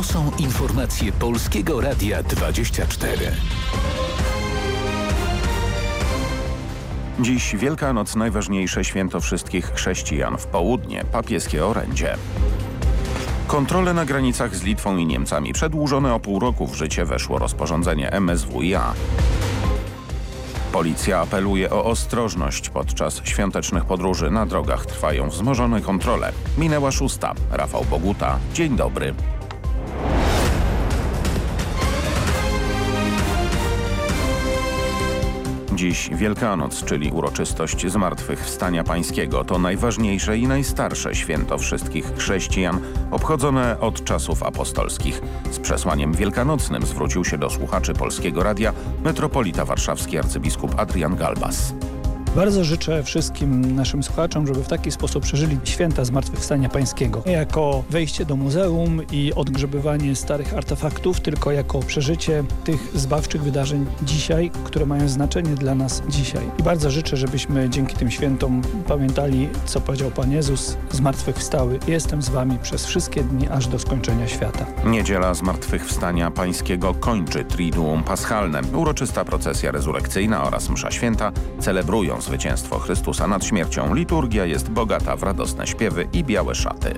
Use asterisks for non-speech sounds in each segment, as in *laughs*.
To są informacje Polskiego Radia 24. Dziś Wielkanoc, najważniejsze święto wszystkich chrześcijan w południe, papieskie orędzie. Kontrole na granicach z Litwą i Niemcami przedłużone o pół roku w życie weszło rozporządzenie MSWiA. Policja apeluje o ostrożność podczas świątecznych podróży. Na drogach trwają wzmożone kontrole. Minęła szósta. Rafał Boguta. Dzień dobry. Dziś Wielkanoc, czyli uroczystość Zmartwychwstania Pańskiego. To najważniejsze i najstarsze święto wszystkich chrześcijan, obchodzone od czasów apostolskich. Z przesłaniem wielkanocnym zwrócił się do słuchaczy Polskiego Radia metropolita warszawski arcybiskup Adrian Galbas. Bardzo życzę wszystkim naszym słuchaczom, żeby w taki sposób przeżyli święta Zmartwychwstania Pańskiego. Nie jako wejście do muzeum i odgrzebywanie starych artefaktów, tylko jako przeżycie tych zbawczych wydarzeń dzisiaj, które mają znaczenie dla nas dzisiaj. I bardzo życzę, żebyśmy dzięki tym świętom pamiętali, co powiedział Pan Jezus, Zmartwychwstały. Jestem z Wami przez wszystkie dni, aż do skończenia świata. Niedziela Zmartwychwstania Pańskiego kończy Triduum Paschalne. Uroczysta procesja rezurekcyjna oraz msza święta celebrują zwycięstwo Chrystusa nad śmiercią. Liturgia jest bogata w radosne śpiewy i białe szaty.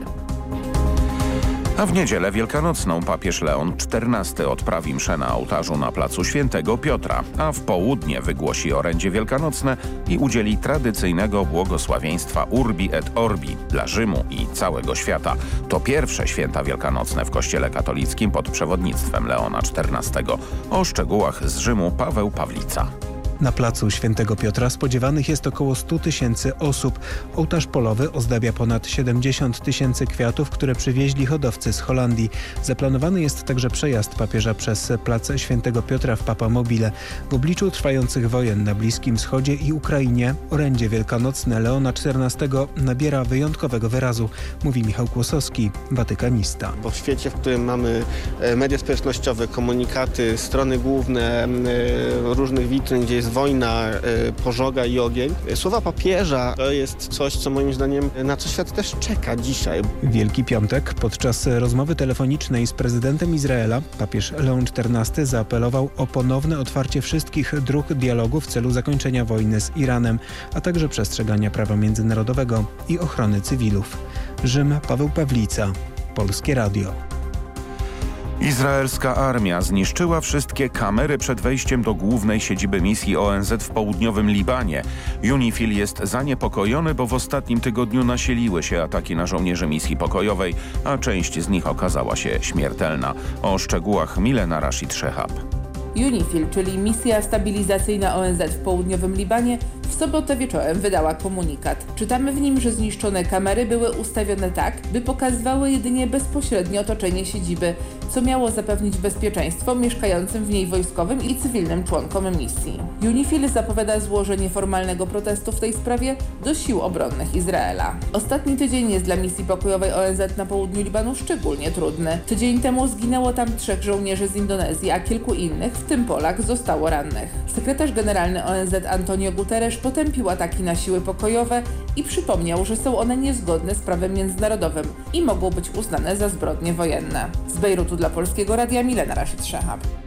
A w niedzielę wielkanocną papież Leon XIV odprawi mszę na ołtarzu na placu Świętego Piotra, a w południe wygłosi orędzie wielkanocne i udzieli tradycyjnego błogosławieństwa Urbi et Orbi dla Rzymu i całego świata. To pierwsze święta wielkanocne w kościele katolickim pod przewodnictwem Leona XIV. O szczegółach z Rzymu Paweł Pawlica. Na placu Świętego Piotra spodziewanych jest około 100 tysięcy osób. Ołtarz polowy ozdabia ponad 70 tysięcy kwiatów, które przywieźli hodowcy z Holandii. Zaplanowany jest także przejazd papieża przez plac Świętego Piotra w Papamobile. W obliczu trwających wojen na Bliskim Wschodzie i Ukrainie orędzie wielkanocne Leona XIV nabiera wyjątkowego wyrazu, mówi Michał Kłosowski, watykanista. Bo w świecie, w którym mamy e, media społecznościowe, komunikaty, strony główne e, różnych witryn, gdzie jest wojna, e, pożoga i ogień. Słowa papieża to jest coś, co moim zdaniem na co świat też czeka dzisiaj. Wielki Piątek podczas rozmowy telefonicznej z prezydentem Izraela papież Leon XIV zaapelował o ponowne otwarcie wszystkich dróg dialogu w celu zakończenia wojny z Iranem, a także przestrzegania prawa międzynarodowego i ochrony cywilów. Rzym Paweł Pawlica, Polskie Radio. Izraelska armia zniszczyła wszystkie kamery przed wejściem do głównej siedziby misji ONZ w południowym Libanie. UNIFIL jest zaniepokojony, bo w ostatnim tygodniu nasiliły się ataki na żołnierzy misji pokojowej, a część z nich okazała się śmiertelna. O szczegółach Milena Rashid Shehab. UNIFIL, czyli misja stabilizacyjna ONZ w południowym Libanie, w sobotę wieczorem wydała komunikat. Czytamy w nim, że zniszczone kamery były ustawione tak, by pokazywały jedynie bezpośrednie otoczenie siedziby, co miało zapewnić bezpieczeństwo mieszkającym w niej wojskowym i cywilnym członkom misji. UNIFIL zapowiada złożenie formalnego protestu w tej sprawie do sił obronnych Izraela. Ostatni tydzień jest dla misji pokojowej ONZ na południu Libanu szczególnie trudny. Tydzień temu zginęło tam trzech żołnierzy z Indonezji, a kilku innych, w tym Polak, zostało rannych. Sekretarz generalny ONZ Antonio Guterres potępił ataki na siły pokojowe i przypomniał, że są one niezgodne z prawem międzynarodowym i mogą być uznane za zbrodnie wojenne. Z Bejrutu dla Polskiego Radia Milena Rashid Szehab.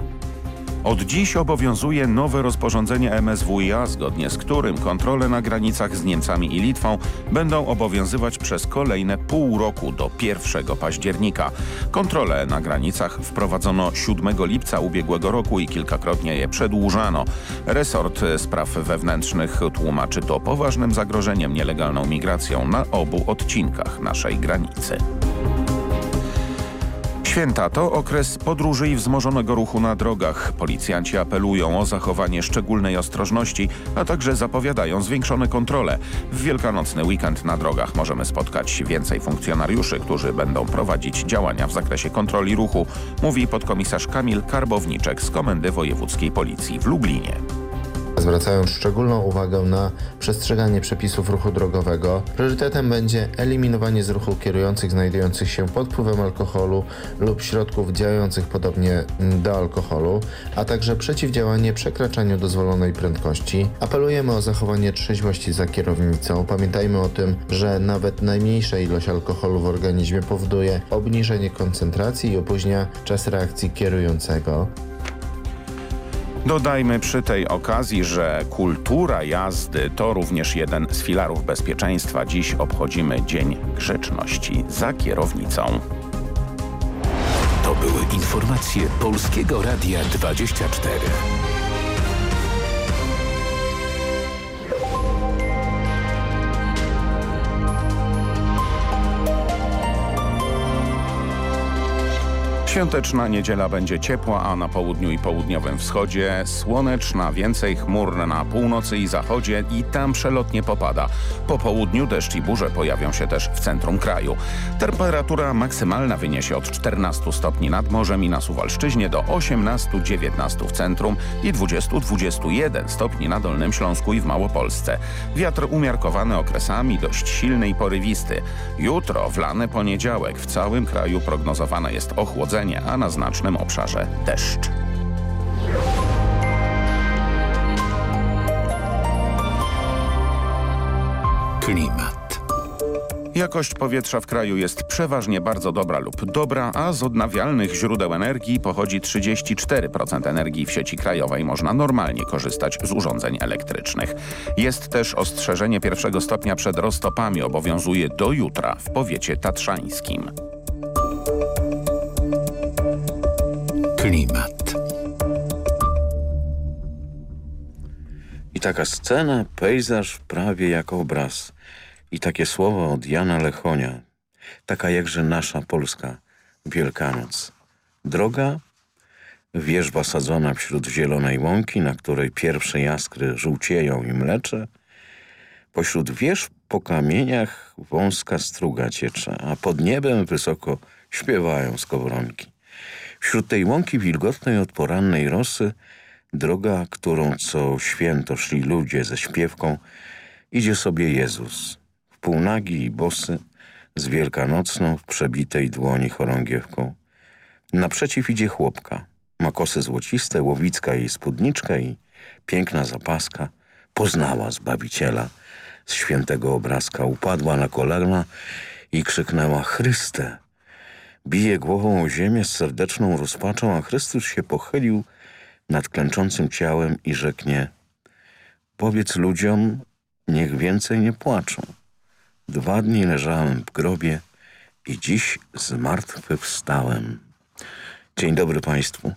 Od dziś obowiązuje nowe rozporządzenie MSWiA, zgodnie z którym kontrole na granicach z Niemcami i Litwą będą obowiązywać przez kolejne pół roku do 1 października. Kontrole na granicach wprowadzono 7 lipca ubiegłego roku i kilkakrotnie je przedłużano. Resort Spraw Wewnętrznych tłumaczy to poważnym zagrożeniem nielegalną migracją na obu odcinkach naszej granicy. Święta to okres podróży i wzmożonego ruchu na drogach. Policjanci apelują o zachowanie szczególnej ostrożności, a także zapowiadają zwiększone kontrole. W wielkanocny weekend na drogach możemy spotkać więcej funkcjonariuszy, którzy będą prowadzić działania w zakresie kontroli ruchu, mówi podkomisarz Kamil Karbowniczek z Komendy Wojewódzkiej Policji w Lublinie. Zwracając szczególną uwagę na przestrzeganie przepisów ruchu drogowego, priorytetem będzie eliminowanie z ruchu kierujących znajdujących się pod wpływem alkoholu lub środków działających podobnie do alkoholu, a także przeciwdziałanie przekraczaniu dozwolonej prędkości. Apelujemy o zachowanie trzeźwości za kierownicą. Pamiętajmy o tym, że nawet najmniejsza ilość alkoholu w organizmie powoduje obniżenie koncentracji i opóźnia czas reakcji kierującego. Dodajmy przy tej okazji, że kultura jazdy to również jeden z filarów bezpieczeństwa. Dziś obchodzimy Dzień Grzeczności za kierownicą. To były informacje Polskiego Radia 24. Świąteczna niedziela będzie ciepła, a na południu i południowym wschodzie słoneczna, więcej chmur na północy i zachodzie i tam przelotnie popada. Po południu deszcz i burze pojawią się też w centrum kraju. Temperatura maksymalna wyniesie od 14 stopni nad morzem i na Suwalszczyźnie do 18-19 w centrum i 20-21 stopni na Dolnym Śląsku i w Małopolsce. Wiatr umiarkowany okresami, dość silny i porywisty. Jutro, w lany poniedziałek, w całym kraju prognozowane jest ochłodzenie a na znacznym obszarze deszcz. Klimat. Jakość powietrza w kraju jest przeważnie bardzo dobra lub dobra, a z odnawialnych źródeł energii pochodzi 34% energii w sieci krajowej. Można normalnie korzystać z urządzeń elektrycznych. Jest też ostrzeżenie pierwszego stopnia przed roztopami. Obowiązuje do jutra w powiecie tatrzańskim. Klimat. I taka scena, pejzaż prawie jak obraz. I takie słowa od Jana Lechonia. Taka jakże nasza polska Wielkanoc. Droga, wierzba sadzona wśród zielonej łąki, na której pierwsze jaskry żółcieją i mlecze. Pośród wież po kamieniach wąska struga ciecze, a pod niebem wysoko śpiewają skowronki. Wśród tej łąki wilgotnej od porannej rosy, droga, którą co święto szli ludzie ze śpiewką, idzie sobie Jezus, w półnagi i bosy, z wielkanocną w przebitej dłoni chorągiewką. Naprzeciw idzie chłopka, ma kosy złociste, łowicka jej spódniczka i piękna zapaska. Poznała Zbawiciela z świętego obrazka, upadła na kolana i krzyknęła Chryste, bije głową o ziemię z serdeczną rozpaczą, a Chrystus się pochylił nad klęczącym ciałem i rzeknie Powiedz ludziom, niech więcej nie płaczą. Dwa dni leżałem w grobie i dziś zmartwychwstałem. Dzień dobry Państwu.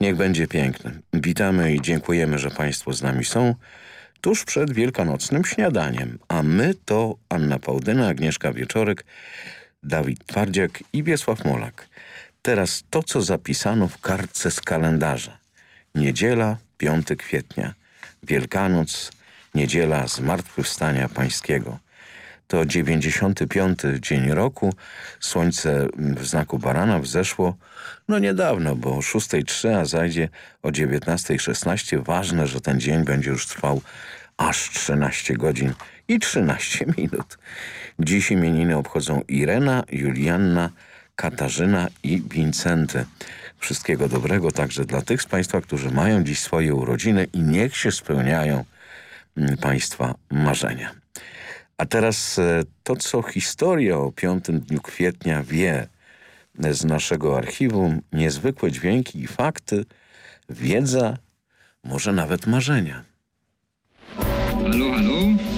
Niech będzie piękny. Witamy i dziękujemy, że Państwo z nami są tuż przed wielkanocnym śniadaniem. A my to Anna Pałdyna, Agnieszka Wieczorek, Dawid Twardziak i Wiesław Molak. Teraz to, co zapisano w kartce z kalendarza. Niedziela, 5 kwietnia. Wielkanoc, niedziela Zmartwychwstania Pańskiego. To 95. dzień roku. Słońce w znaku barana wzeszło no niedawno, bo o 6.03, a zajdzie o 19.16. Ważne, że ten dzień będzie już trwał aż 13 godzin i 13 minut. Dziś imieniny obchodzą Irena, Julianna, Katarzyna i Wincenty. Wszystkiego dobrego także dla tych z Państwa, którzy mają dziś swoje urodziny i niech się spełniają mm, Państwa marzenia. A teraz e, to, co historia o 5 dniu kwietnia wie z naszego archiwum, niezwykłe dźwięki i fakty, wiedza, może nawet marzenia. Halo, halo,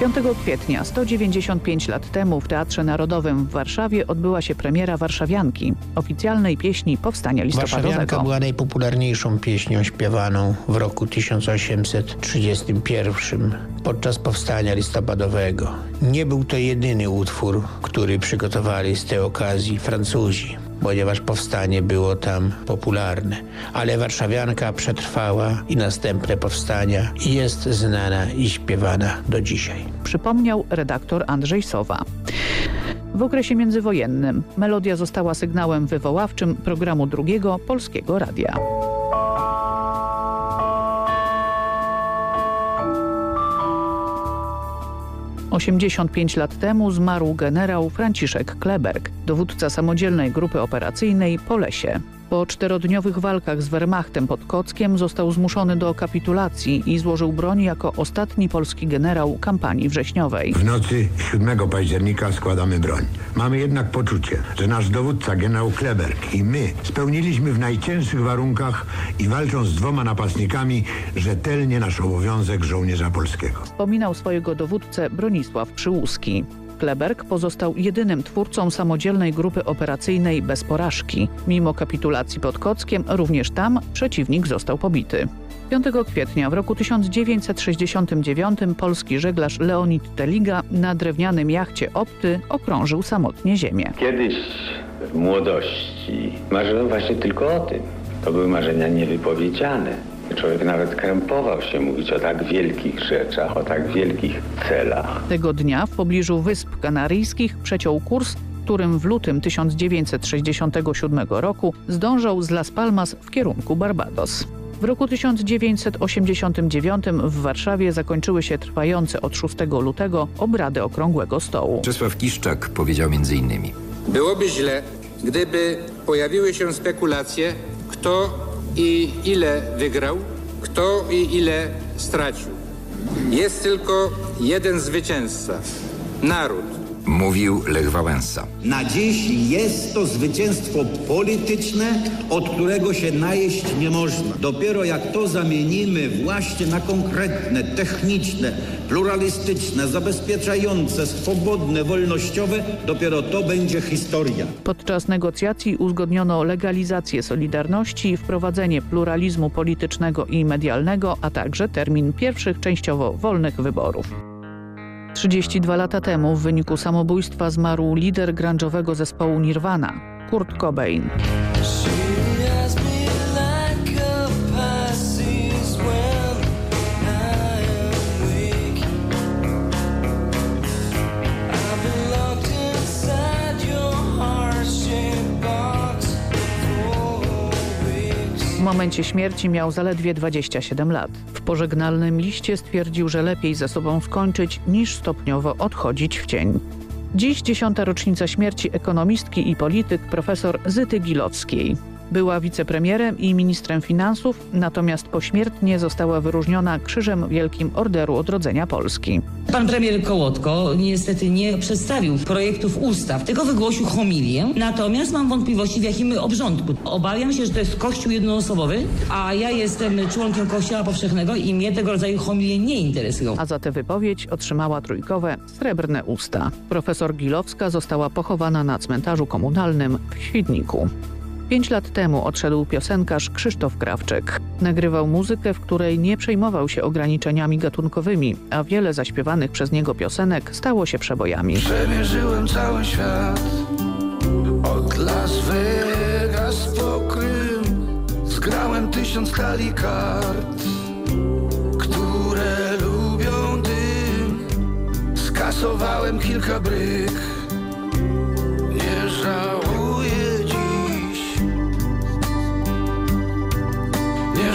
5 kwietnia, 195 lat temu w Teatrze Narodowym w Warszawie odbyła się premiera Warszawianki, oficjalnej pieśni Powstania Listopadowego. Warszawianka była najpopularniejszą pieśnią śpiewaną w roku 1831 podczas Powstania Listopadowego. Nie był to jedyny utwór, który przygotowali z tej okazji Francuzi ponieważ powstanie było tam popularne. Ale Warszawianka przetrwała i następne powstania i jest znana i śpiewana do dzisiaj. Przypomniał redaktor Andrzej Sowa. W okresie międzywojennym melodia została sygnałem wywoławczym programu drugiego Polskiego Radia. Osiemdziesiąt pięć lat temu zmarł generał Franciszek Kleberg, dowódca samodzielnej grupy operacyjnej po lesie. Po czterodniowych walkach z Wehrmachtem pod Kockiem został zmuszony do kapitulacji i złożył broń jako ostatni polski generał kampanii wrześniowej. W nocy 7 października składamy broń. Mamy jednak poczucie, że nasz dowódca generał Kleberg i my spełniliśmy w najcięższych warunkach i walcząc z dwoma napastnikami rzetelnie nasz obowiązek żołnierza polskiego. Wspominał swojego dowódcę Bronisław Przyłuski. Kleberg pozostał jedynym twórcą samodzielnej grupy operacyjnej bez porażki. Mimo kapitulacji pod Kockiem, również tam przeciwnik został pobity. 5 kwietnia w roku 1969 polski żeglarz Leonid Teliga na drewnianym jachcie Opty okrążył samotnie ziemię. Kiedyś w młodości marzyłem właśnie tylko o tym. To były marzenia niewypowiedziane. Człowiek nawet krępował się mówić o tak wielkich rzeczach, o tak wielkich celach. Tego dnia w pobliżu Wysp Kanaryjskich przeciął kurs, którym w lutym 1967 roku zdążał z Las Palmas w kierunku Barbados. W roku 1989 w Warszawie zakończyły się trwające od 6 lutego obrady Okrągłego Stołu. Czesław Kiszczak powiedział m.in. Byłoby źle, gdyby pojawiły się spekulacje, kto i ile wygrał, kto i ile stracił. Jest tylko jeden zwycięzca naród. Mówił Lech Wałęsa. Na dziś jest to zwycięstwo polityczne, od którego się najeść nie można. Dopiero jak to zamienimy właśnie na konkretne, techniczne, pluralistyczne, zabezpieczające, swobodne, wolnościowe, dopiero to będzie historia. Podczas negocjacji uzgodniono legalizację Solidarności, wprowadzenie pluralizmu politycznego i medialnego, a także termin pierwszych częściowo wolnych wyborów. 32 lata temu w wyniku samobójstwa zmarł lider grunge'owego zespołu Nirvana, Kurt Cobain. Momencie śmierci miał zaledwie 27 lat. W pożegnalnym liście stwierdził, że lepiej ze sobą skończyć niż stopniowo odchodzić w cień. Dziś dziesiąta rocznica śmierci ekonomistki i polityk profesor Zyty Gilowskiej. Była wicepremierem i ministrem finansów, natomiast pośmiertnie została wyróżniona Krzyżem Wielkim Orderu Odrodzenia Polski. Pan premier Kołotko niestety nie przedstawił projektów ustaw, tylko wygłosił homilię. Natomiast mam wątpliwości w jakim obrządku. Obawiam się, że to jest kościół jednoosobowy, a ja jestem członkiem kościoła powszechnego i mnie tego rodzaju homilie nie interesują. A za tę wypowiedź otrzymała trójkowe srebrne usta. Profesor Gilowska została pochowana na cmentarzu komunalnym w Świdniku. Pięć lat temu odszedł piosenkarz Krzysztof Krawczyk. Nagrywał muzykę, w której nie przejmował się ograniczeniami gatunkowymi, a wiele zaśpiewanych przez niego piosenek stało się przebojami. Przemierzyłem cały świat, od Las Vegas po Krym. Zgrałem tysiąc talii kart, które lubią dym. Skasowałem kilka bryk,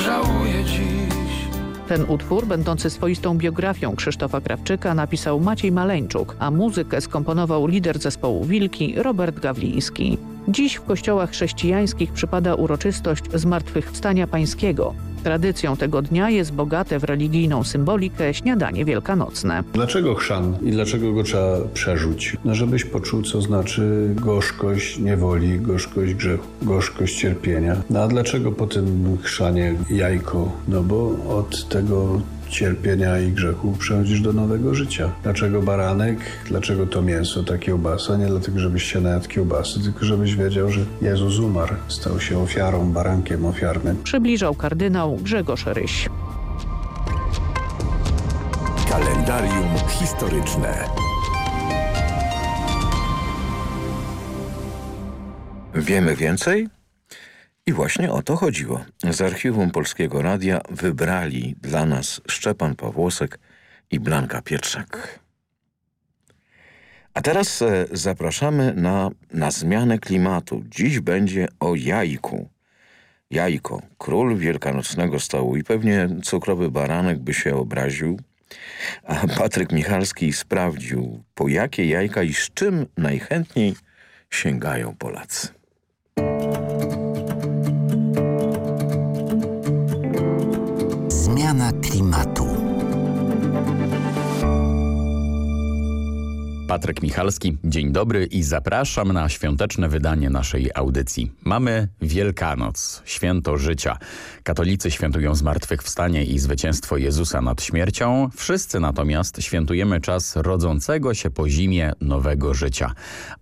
żałuję dziś. Ten utwór, będący swoistą biografią Krzysztofa Krawczyka, napisał Maciej Maleńczuk, a muzykę skomponował lider zespołu Wilki Robert Gawliński. Dziś w kościołach chrześcijańskich przypada uroczystość Zmartwychwstania Pańskiego. Tradycją tego dnia jest bogate w religijną symbolikę śniadanie wielkanocne. Dlaczego chrzan i dlaczego go trzeba przerzuć? No żebyś poczuł, co znaczy gorzkość niewoli, gorzkość grzechu, gorzkość cierpienia. No a dlaczego po tym chrzanie jajko? No bo od tego cierpienia i grzechu przechodzisz do nowego życia. Dlaczego baranek? Dlaczego to mięso, ta kiełbasa? Nie dlatego, żebyś się najadł kiełbasy, tylko żebyś wiedział, że Jezus umarł, stał się ofiarą, barankiem ofiarnym. Przybliżał kardynał Grzegorz Ryś. Kalendarium historyczne. Wiemy więcej? I właśnie o to chodziło. Z archiwum Polskiego Radia wybrali dla nas Szczepan Pawłosek i Blanka Pietrzak. A teraz e, zapraszamy na, na zmianę klimatu. Dziś będzie o jajku. Jajko, król wielkanocnego stołu i pewnie cukrowy baranek by się obraził. A Patryk Michalski sprawdził, po jakie jajka i z czym najchętniej sięgają Polacy. Klimatu. Patryk Michalski, dzień dobry i zapraszam na świąteczne wydanie naszej audycji. Mamy Wielkanoc, święto życia. Katolicy świętują zmartwychwstanie i zwycięstwo Jezusa nad śmiercią. Wszyscy natomiast świętujemy czas rodzącego się po zimie nowego życia.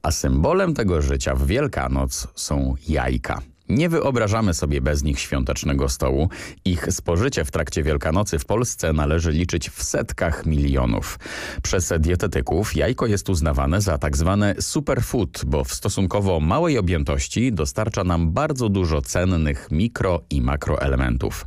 A symbolem tego życia w Wielkanoc są jajka. Nie wyobrażamy sobie bez nich świątecznego stołu. Ich spożycie w trakcie Wielkanocy w Polsce należy liczyć w setkach milionów. Przez dietetyków jajko jest uznawane za tak zwane superfood, bo w stosunkowo małej objętości dostarcza nam bardzo dużo cennych mikro i makroelementów.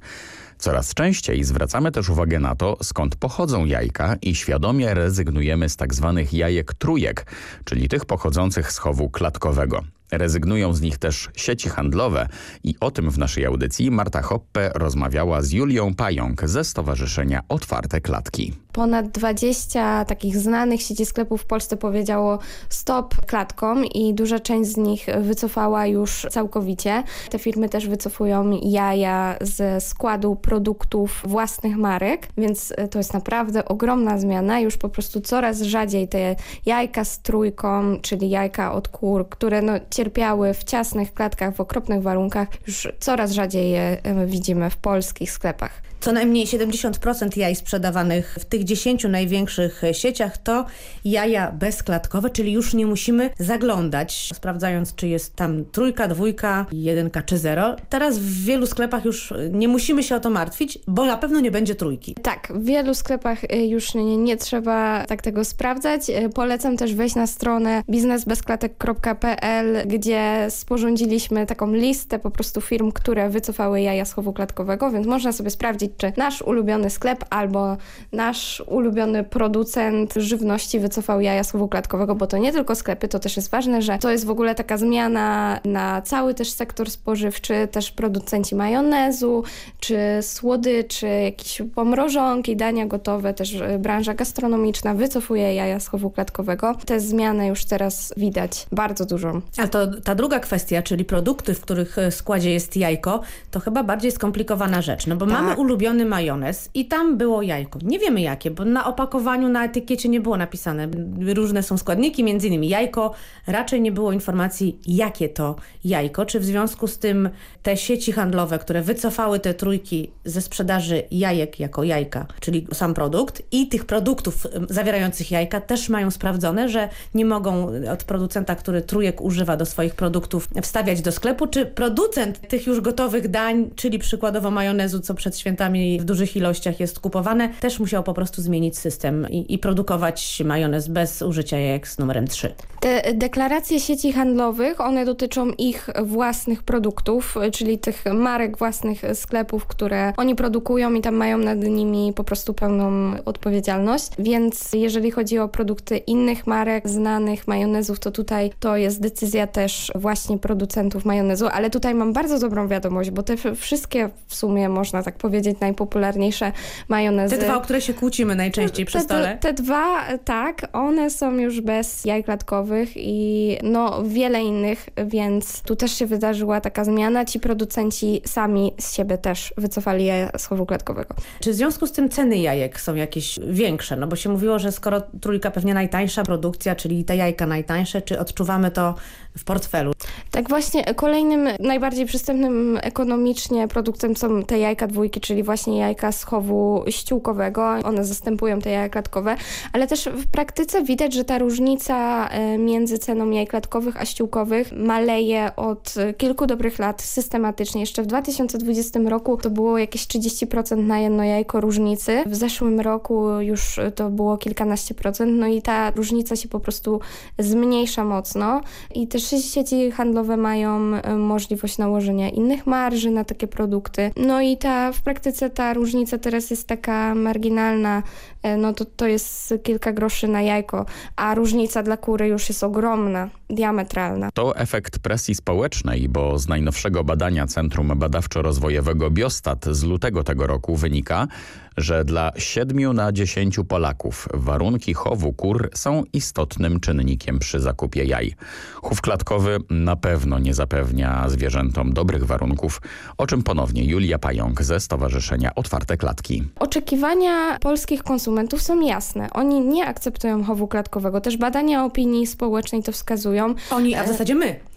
Coraz częściej zwracamy też uwagę na to, skąd pochodzą jajka i świadomie rezygnujemy z tak zwanych jajek trójek, czyli tych pochodzących z chowu klatkowego. Rezygnują z nich też sieci handlowe i o tym w naszej audycji Marta Hoppe rozmawiała z Julią Pająk ze Stowarzyszenia Otwarte Klatki. Ponad 20 takich znanych sieci sklepów w Polsce powiedziało stop klatkom i duża część z nich wycofała już całkowicie. Te firmy też wycofują jaja ze składu produktów własnych marek, więc to jest naprawdę ogromna zmiana. Już po prostu coraz rzadziej te jajka z trójką, czyli jajka od kur, które no, cierpiały w ciasnych klatkach, w okropnych warunkach, już coraz rzadziej je widzimy w polskich sklepach. Co najmniej 70% jaj sprzedawanych w tych 10 największych sieciach to jaja bezklatkowe, czyli już nie musimy zaglądać, sprawdzając czy jest tam trójka, dwójka, jedynka czy zero. Teraz w wielu sklepach już nie musimy się o to martwić, bo na pewno nie będzie trójki. Tak, w wielu sklepach już nie, nie trzeba tak tego sprawdzać. Polecam też wejść na stronę biznesbezklatek.pl, gdzie sporządziliśmy taką listę po prostu firm, które wycofały jaja z chowu klatkowego, więc można sobie sprawdzić, czy nasz ulubiony sklep albo nasz ulubiony producent żywności wycofał jaja z chowu klatkowego, bo to nie tylko sklepy, to też jest ważne, że to jest w ogóle taka zmiana na cały też sektor spożywczy, też producenci majonezu, czy słodyczy, jakieś pomrożonki, dania gotowe, też branża gastronomiczna wycofuje jaja z chowu klatkowego. Te zmiany już teraz widać bardzo dużo. A to ta druga kwestia, czyli produkty, w których składzie jest jajko, to chyba bardziej skomplikowana rzecz, no bo tak. mamy ulubiony majonez i tam było jajko. Nie wiemy jakie, bo na opakowaniu, na etykiecie nie było napisane. Różne są składniki, między innymi jajko. Raczej nie było informacji, jakie to jajko. Czy w związku z tym te sieci handlowe, które wycofały te trójki ze sprzedaży jajek jako jajka, czyli sam produkt i tych produktów zawierających jajka też mają sprawdzone, że nie mogą od producenta, który trójek używa do swoich produktów wstawiać do sklepu, czy producent tych już gotowych dań, czyli przykładowo majonezu, co przed świętami w dużych ilościach jest kupowane, też musiał po prostu zmienić system i, i produkować majonez bez użycia jajek z numerem 3. Te deklaracje sieci handlowych, one dotyczą ich własnych produktów, czyli tych marek własnych sklepów, które oni produkują i tam mają nad nimi po prostu pełną odpowiedzialność. Więc jeżeli chodzi o produkty innych marek, znanych majonezów, to tutaj to jest decyzja też właśnie producentów majonezu, ale tutaj mam bardzo dobrą wiadomość, bo te wszystkie w sumie można tak powiedzieć najpopularniejsze majonezy. Te dwa, o które się kłócimy najczęściej przy te, stole. Te dwa, tak, one są już bez jaj klatkowych jajkowych i no wiele innych, więc tu też się wydarzyła taka zmiana. Ci producenci sami z siebie też wycofali jaja z klatkowego. Czy w związku z tym ceny jajek są jakieś większe? No bo się mówiło, że skoro trójka pewnie najtańsza produkcja, czyli te jajka najtańsze, czy odczuwamy to w portfelu? Tak właśnie kolejnym najbardziej przystępnym ekonomicznie produktem są te jajka dwójki, czyli właśnie jajka z chowu ściółkowego. One zastępują te jaja klatkowe, ale też w praktyce widać, że ta różnica e, między ceną jaj klatkowych a ściółkowych maleje od kilku dobrych lat systematycznie. Jeszcze w 2020 roku to było jakieś 30% na jedno jajko różnicy. W zeszłym roku już to było kilkanaście procent, no i ta różnica się po prostu zmniejsza mocno i też sieci handlowe mają e, możliwość nałożenia innych marży na takie produkty. No i ta w praktyce ta różnica teraz jest taka marginalna, e, no to to jest kilka groszy na jajko, a różnica dla kury już jest ogromna, diametralna. To efekt presji społecznej, bo z najnowszego badania Centrum Badawczo-Rozwojowego Biostat z lutego tego roku wynika, że dla 7 na 10 Polaków warunki chowu kur są istotnym czynnikiem przy zakupie jaj. Chów klatkowy na pewno nie zapewnia zwierzętom dobrych warunków, o czym ponownie Julia Pająk ze Stowarzyszenia Otwarte Klatki. Oczekiwania polskich konsumentów są jasne. Oni nie akceptują chowu klatkowego. Też badania opinii społecznej to wskazują. Oni, a w zasadzie my.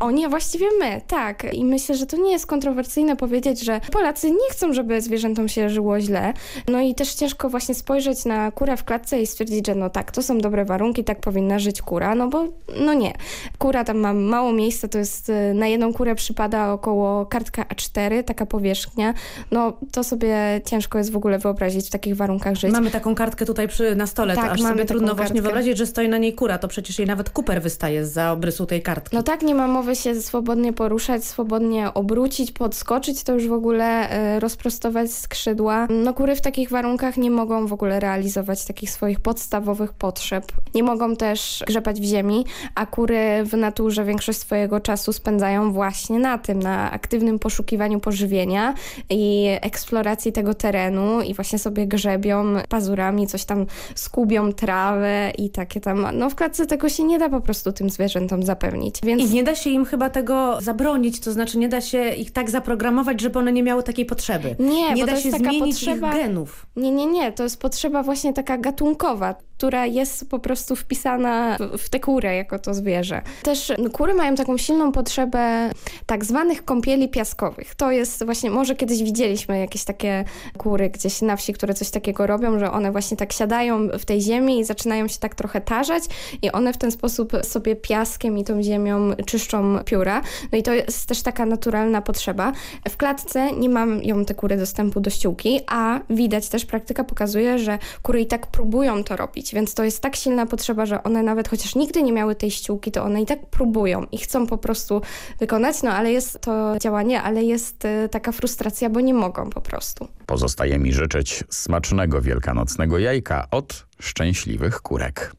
Oni, a właściwie my, tak. I myślę, że to nie jest kontrowersyjne powiedzieć, że Polacy nie chcą, żeby zwierzętom się żyło źle. No i też ciężko właśnie spojrzeć na kurę w klatce i stwierdzić, że no tak, to są dobre warunki, tak powinna żyć kura, no bo no nie. Kura tam ma mało miejsca, to jest y, na jedną kurę przypada około kartka A4, taka powierzchnia. No to sobie ciężko jest w ogóle wyobrazić w takich warunkach żyć. Mamy taką kartkę tutaj przy, na stole, tak, to aż sobie trudno kartkę. właśnie wyobrazić, że stoi na niej kura, to przecież jej nawet kuper wystaje za obrysu tej kartki. No tak, nie ma mowy się swobodnie poruszać, swobodnie obrócić, podskoczyć, to już w ogóle y, rozprostować skrzydła. No kury w takich warunkach nie mogą w ogóle realizować takich swoich podstawowych potrzeb. Nie mogą też grzebać w ziemi, a kury w naturze większość swojego czasu spędzają właśnie na tym, na aktywnym poszukiwaniu pożywienia i eksploracji tego terenu i właśnie sobie grzebią pazurami, coś tam skubią trawę i takie tam, no w klatce tego się nie da po prostu tym zwierzętom zapewnić. Więc... Nie da się im chyba tego zabronić, to znaczy nie da się ich tak zaprogramować, żeby one nie miały takiej potrzeby. Nie, nie da to jest się taka zmienić potrzeba... ich genów. Nie, nie, nie. To jest potrzeba właśnie taka gatunkowa, która jest po prostu wpisana w, tę kurę jako to zwierzę. Też kury mają taką silną potrzebę tak zwanych kąpieli piaskowych. To jest właśnie, może kiedyś widzieliśmy jakieś takie kury gdzieś na wsi, które coś takiego robią, że one właśnie tak siadają w tej ziemi i zaczynają się tak trochę tarzać i one w ten sposób sobie piaskiem i tą ziemią czyszczą pióra. No i to jest też taka naturalna potrzeba. W klatce nie mają te kury dostępu do ściółki, a widać też, praktyka pokazuje, że kury i tak próbują to robić, więc to jest tak silna potrzeba, że one nawet chociaż nigdy nie miały tej ściółki, to one i tak próbują i chcą po prostu wykonać, no ale jest to działanie, ale jest y, taka frustracja, bo nie mogą po prostu. Pozostaje mi życzyć smacznego wielkanocnego jajka od szczęśliwych kurek.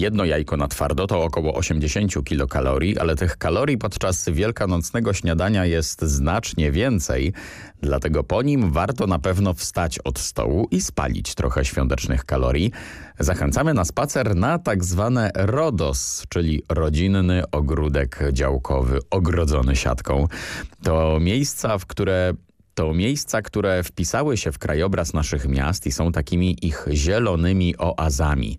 Jedno jajko na twardo to około 80 kilokalorii, ale tych kalorii podczas wielkanocnego śniadania jest znacznie więcej, dlatego po nim warto na pewno wstać od stołu i spalić trochę świątecznych kalorii. Zachęcamy na spacer na tak zwane RODOS, czyli rodzinny ogródek działkowy ogrodzony siatką. To miejsca, w które to miejsca, które wpisały się w krajobraz naszych miast i są takimi ich zielonymi oazami.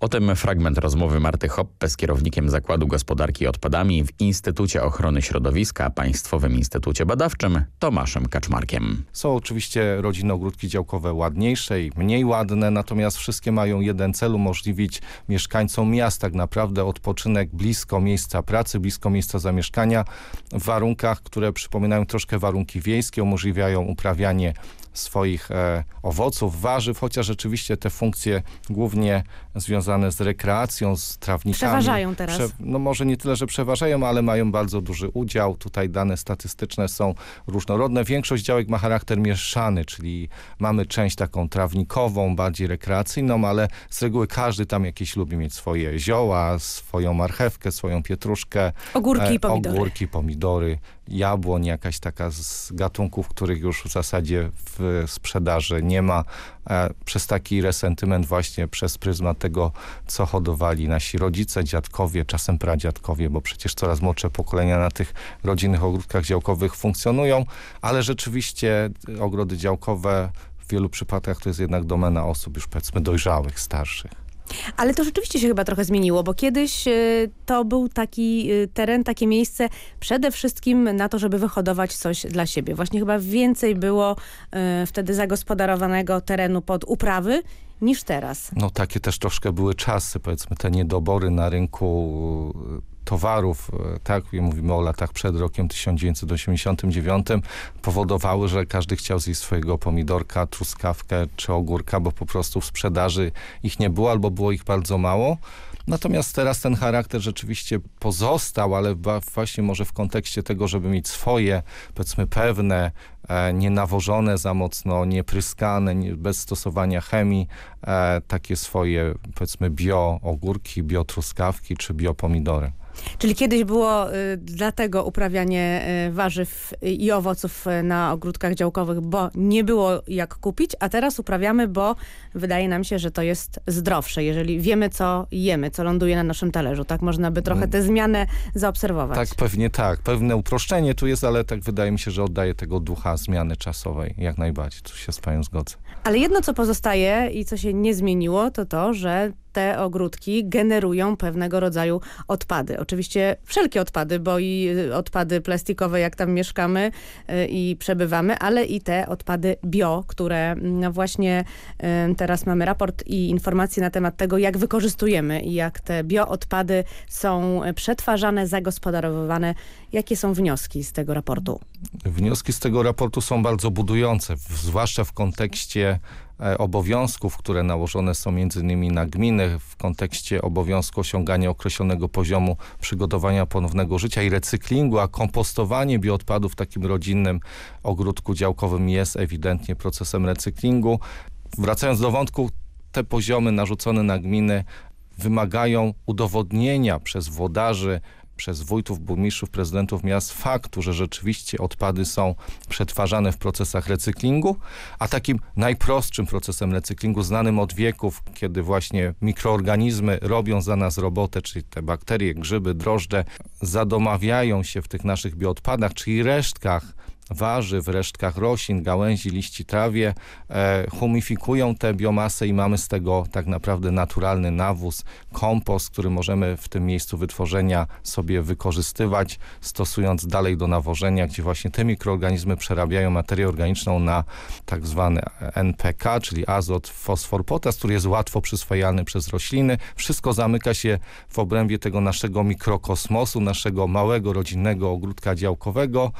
O tym fragment rozmowy Marty Hoppe z kierownikiem Zakładu Gospodarki Odpadami w Instytucie Ochrony Środowiska Państwowym Instytucie Badawczym Tomaszem Kaczmarkiem. Są oczywiście rodzinne ogródki działkowe ładniejsze i mniej ładne, natomiast wszystkie mają jeden cel, umożliwić mieszkańcom miast tak naprawdę odpoczynek blisko miejsca pracy, blisko miejsca zamieszkania w warunkach, które przypominają troszkę warunki wiejskie, umożliwiają uprawianie swoich e, owoców, warzyw, chociaż rzeczywiście te funkcje głównie związane z rekreacją, z trawnikami. Przeważają teraz. no może nie tyle, że przeważają, ale mają bardzo duży udział. Tutaj dane statystyczne są różnorodne. Większość działek ma charakter mieszany, czyli mamy część taką trawnikową, bardziej rekreacyjną, ale z reguły każdy tam jakieś lubi mieć swoje zioła, swoją marchewkę, swoją pietruszkę. Ogórki i e, pomidory. Ogórki, pomidory, jabłoń, jakaś taka z gatunków, których już w zasadzie w sprzedaży nie ma, e, przez taki resentyment właśnie przez pryzmat tego, co hodowali nasi rodzice, dziadkowie, czasem pradziadkowie, bo przecież coraz młodsze pokolenia na tych rodzinnych ogródkach działkowych funkcjonują, ale rzeczywiście ogrody działkowe w wielu przypadkach to jest jednak domena osób już powiedzmy dojrzałych, starszych. Ale to rzeczywiście się chyba trochę zmieniło, bo kiedyś y, to był taki y, teren, takie miejsce przede wszystkim na to, żeby wyhodować coś dla siebie. Właśnie chyba więcej było y, wtedy zagospodarowanego terenu pod uprawy niż teraz. No takie też troszkę były czasy, powiedzmy te niedobory na rynku towarów, tak, mówimy o latach przed rokiem 1989, powodowały, że każdy chciał zjeść swojego pomidorka, truskawkę czy ogórka, bo po prostu w sprzedaży ich nie było albo było ich bardzo mało. Natomiast teraz ten charakter rzeczywiście pozostał, ale właśnie może w kontekście tego, żeby mieć swoje, powiedzmy pewne, e, nie nawożone za mocno, nie pryskane, nie, bez stosowania chemii, e, takie swoje, powiedzmy bio ogórki, bio truskawki czy bio pomidory. Czyli kiedyś było y, dlatego uprawianie y, warzyw i owoców y, na ogródkach działkowych, bo nie było jak kupić, a teraz uprawiamy, bo wydaje nam się, że to jest zdrowsze, jeżeli wiemy, co jemy, co ląduje na naszym talerzu. Tak można by trochę tę zmianę zaobserwować. Tak, pewnie tak. Pewne uproszczenie tu jest, ale tak wydaje mi się, że oddaje tego ducha zmiany czasowej. Jak najbardziej. Tu się z panią zgodzę. Ale jedno, co pozostaje i co się nie zmieniło, to to, że te ogródki generują pewnego rodzaju odpady. Oczywiście wszelkie odpady, bo i odpady plastikowe, jak tam mieszkamy y, i przebywamy, ale i te odpady bio, które no właśnie y, teraz mamy raport i informacje na temat tego, jak wykorzystujemy i jak te bioodpady są przetwarzane, zagospodarowywane. Jakie są wnioski z tego raportu? Wnioski z tego raportu są bardzo budujące, zwłaszcza w kontekście obowiązków, które nałożone są między innymi na gminy w kontekście obowiązku osiągania określonego poziomu przygotowania ponownego życia i recyklingu, a kompostowanie bioodpadów w takim rodzinnym ogródku działkowym jest ewidentnie procesem recyklingu. Wracając do wątku, te poziomy narzucone na gminy wymagają udowodnienia przez włodarzy przez wójtów, burmistrzów, prezydentów miast faktu, że rzeczywiście odpady są przetwarzane w procesach recyklingu, a takim najprostszym procesem recyklingu, znanym od wieków, kiedy właśnie mikroorganizmy robią za nas robotę, czyli te bakterie, grzyby, drożdże, zadomawiają się w tych naszych bioodpadach, czyli resztkach warzyw, resztkach roślin, gałęzi, liści, trawie e, humifikują tę biomasę i mamy z tego tak naprawdę naturalny nawóz, kompost, który możemy w tym miejscu wytworzenia sobie wykorzystywać, stosując dalej do nawożenia, gdzie właśnie te mikroorganizmy przerabiają materię organiczną na tak zwany NPK, czyli azot, fosfor, potas, który jest łatwo przyswajalny przez rośliny. Wszystko zamyka się w obrębie tego naszego mikrokosmosu, naszego małego rodzinnego ogródka działkowego,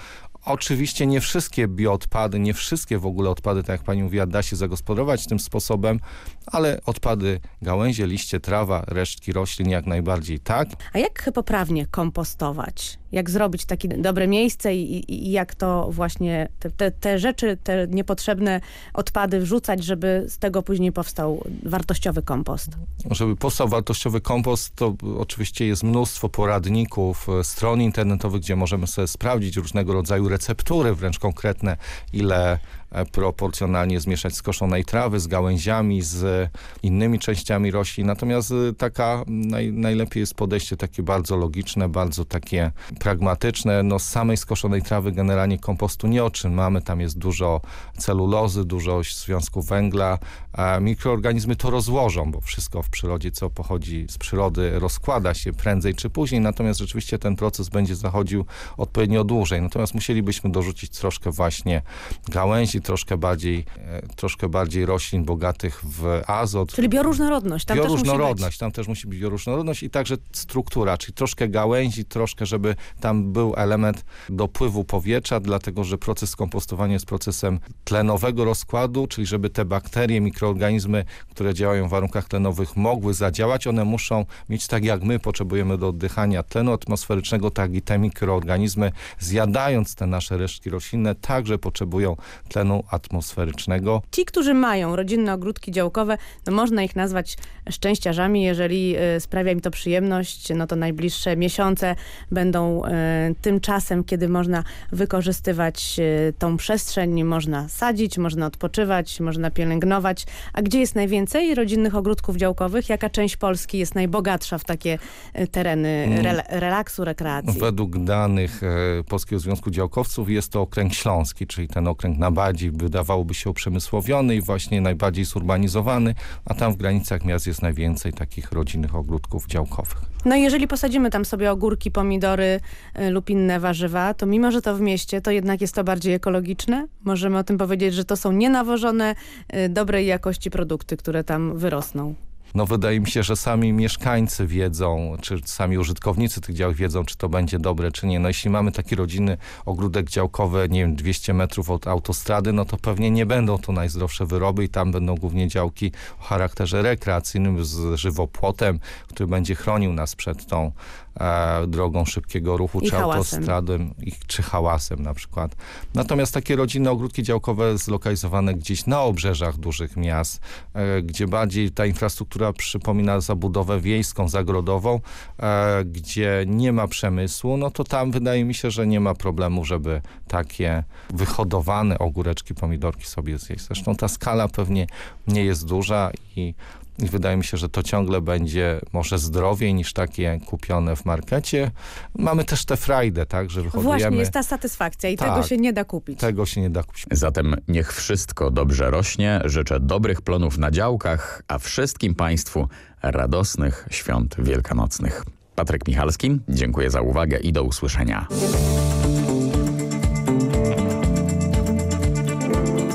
Oczywiście nie wszystkie bioodpady, nie wszystkie w ogóle odpady, tak jak pani mówiła, da się zagospodarować tym sposobem, ale odpady gałęzie, liście, trawa, resztki roślin jak najbardziej tak. A jak poprawnie kompostować? Jak zrobić takie dobre miejsce i, i jak to właśnie te, te, te, rzeczy, te niepotrzebne odpady wrzucać, żeby z tego później powstał wartościowy kompost? Żeby powstał wartościowy kompost, to oczywiście jest mnóstwo poradników, e, stron internetowych, gdzie możemy sobie sprawdzić różnego rodzaju receptury, wręcz konkretne, ile E, proporcjonalnie zmieszać skoszonej trawy z gałęziami, z innymi częściami roślin. Natomiast e, taka naj, najlepiej jest podejście takie bardzo logiczne, bardzo takie pragmatyczne. No z samej skoszonej trawy generalnie kompostu nie otrzymamy. Tam jest dużo celulozy, dużo związków węgla. A mikroorganizmy to rozłożą, bo wszystko w przyrodzie, co pochodzi z przyrody, rozkłada się prędzej czy później. Natomiast rzeczywiście ten proces będzie zachodził odpowiednio dłużej. Natomiast musielibyśmy dorzucić troszkę właśnie gałęzi, troszkę bardziej, e, troszkę bardziej roślin bogatych w azot. Czyli bioróżnorodność. Tam bioróżnorodność, tam też musi być bioróżnorodność i także struktura, czyli troszkę gałęzi, troszkę, żeby tam był element dopływu powietrza, dlatego, że proces kompostowania jest procesem tlenowego rozkładu, czyli żeby te bakterie, mikroorganizmy, które działają w warunkach tlenowych mogły zadziałać, one muszą mieć tak jak my potrzebujemy do oddychania tlenu atmosferycznego, tak i te mikroorganizmy zjadając te nasze resztki roślinne także potrzebują tlenu atmosferycznego. Ci, którzy mają rodzinne ogródki działkowe, no można ich nazwać szczęściarzami, jeżeli y, sprawia im to przyjemność, no to najbliższe miesiące będą są e, tym czasem, kiedy można wykorzystywać e, tą przestrzeń, można sadzić, można odpoczywać, można pielęgnować. A gdzie jest najwięcej rodzinnych ogródków działkowych? Jaka część Polski jest najbogatsza w takie e, tereny rel relaksu, rekreacji? Według danych Polskiego Związku Działkowców jest to okręg śląski, czyli ten okręg najbardziej wydawałoby się uprzemysłowiony i właśnie najbardziej zurbanizowany, a tam w granicach miast jest najwięcej takich rodzinnych ogródków działkowych. No i jeżeli posadzimy tam sobie ogórki, pomidory y, lub inne warzywa, to mimo, że to w mieście, to jednak jest to bardziej ekologiczne. Możemy o tym powiedzieć, że to są nienawożone, y, dobrej jakości produkty, które tam wyrosną. No wydaje mi się, że sami mieszkańcy wiedzą, czy sami użytkownicy tych działek wiedzą, czy to będzie dobre, czy nie. No jeśli mamy taki rodzinny ogródek działkowy, nie wiem, 200 metrów od autostrady, no to pewnie nie będą to najzdrowsze wyroby i tam będą głównie działki o charakterze rekreacyjnym z żywopłotem, który będzie chronił nas przed tą e, drogą szybkiego ruchu, I czy hałasem. autostradem, i, czy hałasem na przykład. Natomiast takie rodzinne ogródki działkowe zlokalizowane gdzieś na obrzeżach dużych miast, e, gdzie bardziej ta infrastruktura przypomina zabudowę wiejską, zagrodową, e, gdzie nie ma przemysłu, no to tam wydaje mi się, że nie ma problemu, żeby takie wyhodowane ogóreczki, pomidorki sobie zjeść. Zresztą ta skala pewnie nie jest duża i i wydaje mi się, że to ciągle będzie może zdrowiej niż takie kupione w markecie. Mamy też tę frajdę, tak, że wyhodujemy. Właśnie, jest ta satysfakcja i Tak. tego się nie da kupić. Tego się nie da kupić. Zatem niech wszystko dobrze rośnie. Życzę dobrych plonów na działkach, a wszystkim Państwu radosnych świąt wielkanocnych. Patryk Michalski, dziękuję za uwagę i do usłyszenia.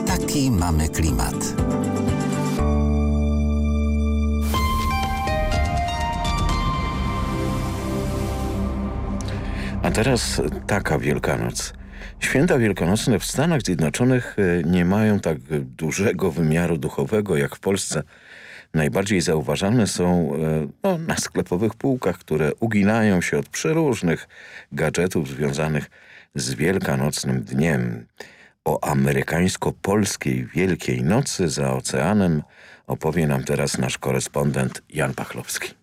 Taki mamy klimat. A teraz taka Wielkanoc. Święta wielkanocne w Stanach Zjednoczonych e, nie mają tak dużego wymiaru duchowego jak w Polsce. Najbardziej zauważalne są e, no, na sklepowych półkach, które uginają się od przeróżnych gadżetów związanych z Wielkanocnym Dniem. O amerykańsko-polskiej Wielkiej Nocy za oceanem opowie nam teraz nasz korespondent Jan Pachlowski.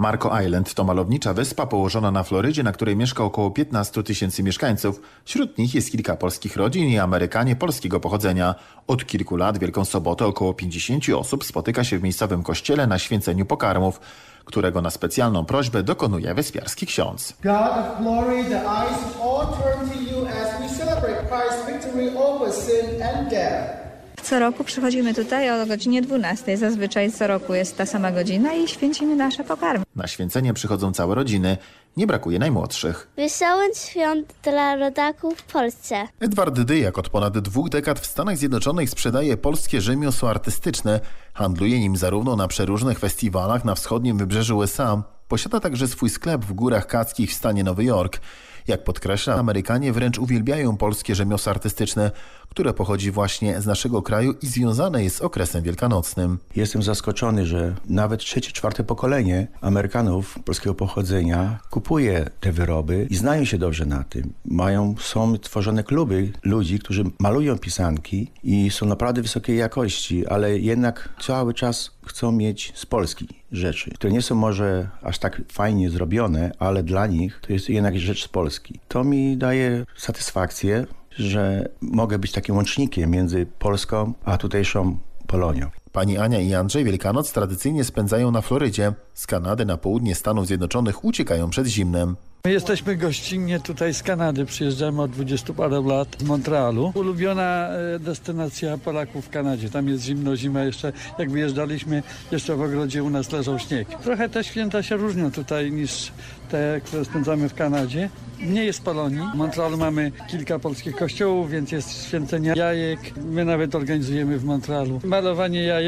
Marco Island to malownicza wyspa położona na Florydzie, na której mieszka około 15 tysięcy mieszkańców. Wśród nich jest kilka polskich rodzin i Amerykanie polskiego pochodzenia. Od kilku lat Wielką Sobotę około 50 osób spotyka się w miejscowym kościele na święceniu pokarmów, którego na specjalną prośbę dokonuje wyspiarski ksiądz. God of glory, the eyes all turn to you as we celebrate Christ's victory over sin and death. Co roku przychodzimy tutaj o godzinie 12. Zazwyczaj co roku jest ta sama godzina i święcimy nasze pokarmy. Na święcenie przychodzą całe rodziny. Nie brakuje najmłodszych. Wesołych świąt dla rodaków w Polsce. Edward Dyjak od ponad dwóch dekad w Stanach Zjednoczonych sprzedaje polskie rzemiosło artystyczne. Handluje nim zarówno na przeróżnych festiwalach na wschodnim wybrzeżu USA. Posiada także swój sklep w Górach Kackich w stanie Nowy Jork. Jak podkreśla, Amerykanie wręcz uwielbiają polskie rzemiosło artystyczne, które pochodzi właśnie z naszego kraju i związane jest z okresem wielkanocnym. Jestem zaskoczony, że nawet trzecie, czwarte pokolenie Amerykanów polskiego pochodzenia kupuje te wyroby i znają się dobrze na tym. Mają, są tworzone kluby ludzi, którzy malują pisanki i są naprawdę wysokiej jakości, ale jednak cały czas chcą mieć z Polski rzeczy, które nie są może aż tak fajnie zrobione, ale dla nich to jest jednak rzecz z Polski. To mi daje satysfakcję, że mogę być takim łącznikiem między Polską a tutejszą Polonią. Pani Ania i Andrzej Wielkanoc tradycyjnie spędzają na Florydzie. Z Kanady na południe Stanów Zjednoczonych uciekają przed zimnem. My jesteśmy gościnnie tutaj z Kanady, przyjeżdżamy od 20 parę lat z Montrealu. Ulubiona e, destynacja Polaków w Kanadzie. Tam jest zimno, zima jeszcze. Jak wyjeżdżaliśmy, jeszcze w ogrodzie u nas leżał śnieg. Trochę te święta się różnią tutaj niż te, które spędzamy w Kanadzie. Nie jest Polonii. W Montrealu mamy kilka polskich kościołów, więc jest święcenie jajek. My nawet organizujemy w Montrealu malowanie jajek.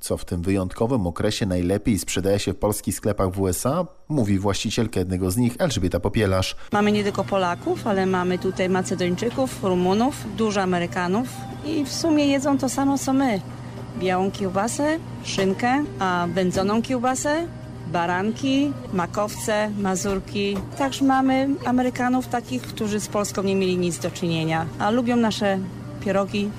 Co w tym wyjątkowym okresie najlepiej sprzedaje się w polskich sklepach w USA, mówi właścicielka jednego z nich Elżbieta Popielarz. Mamy nie tylko Polaków, ale mamy tutaj Macedończyków, Rumunów, dużo Amerykanów i w sumie jedzą to samo co my. Białą kiełbasę, szynkę, a wędzoną kiełbasę, baranki, makowce, mazurki. Także mamy Amerykanów takich, którzy z Polską nie mieli nic do czynienia, a lubią nasze pierogi.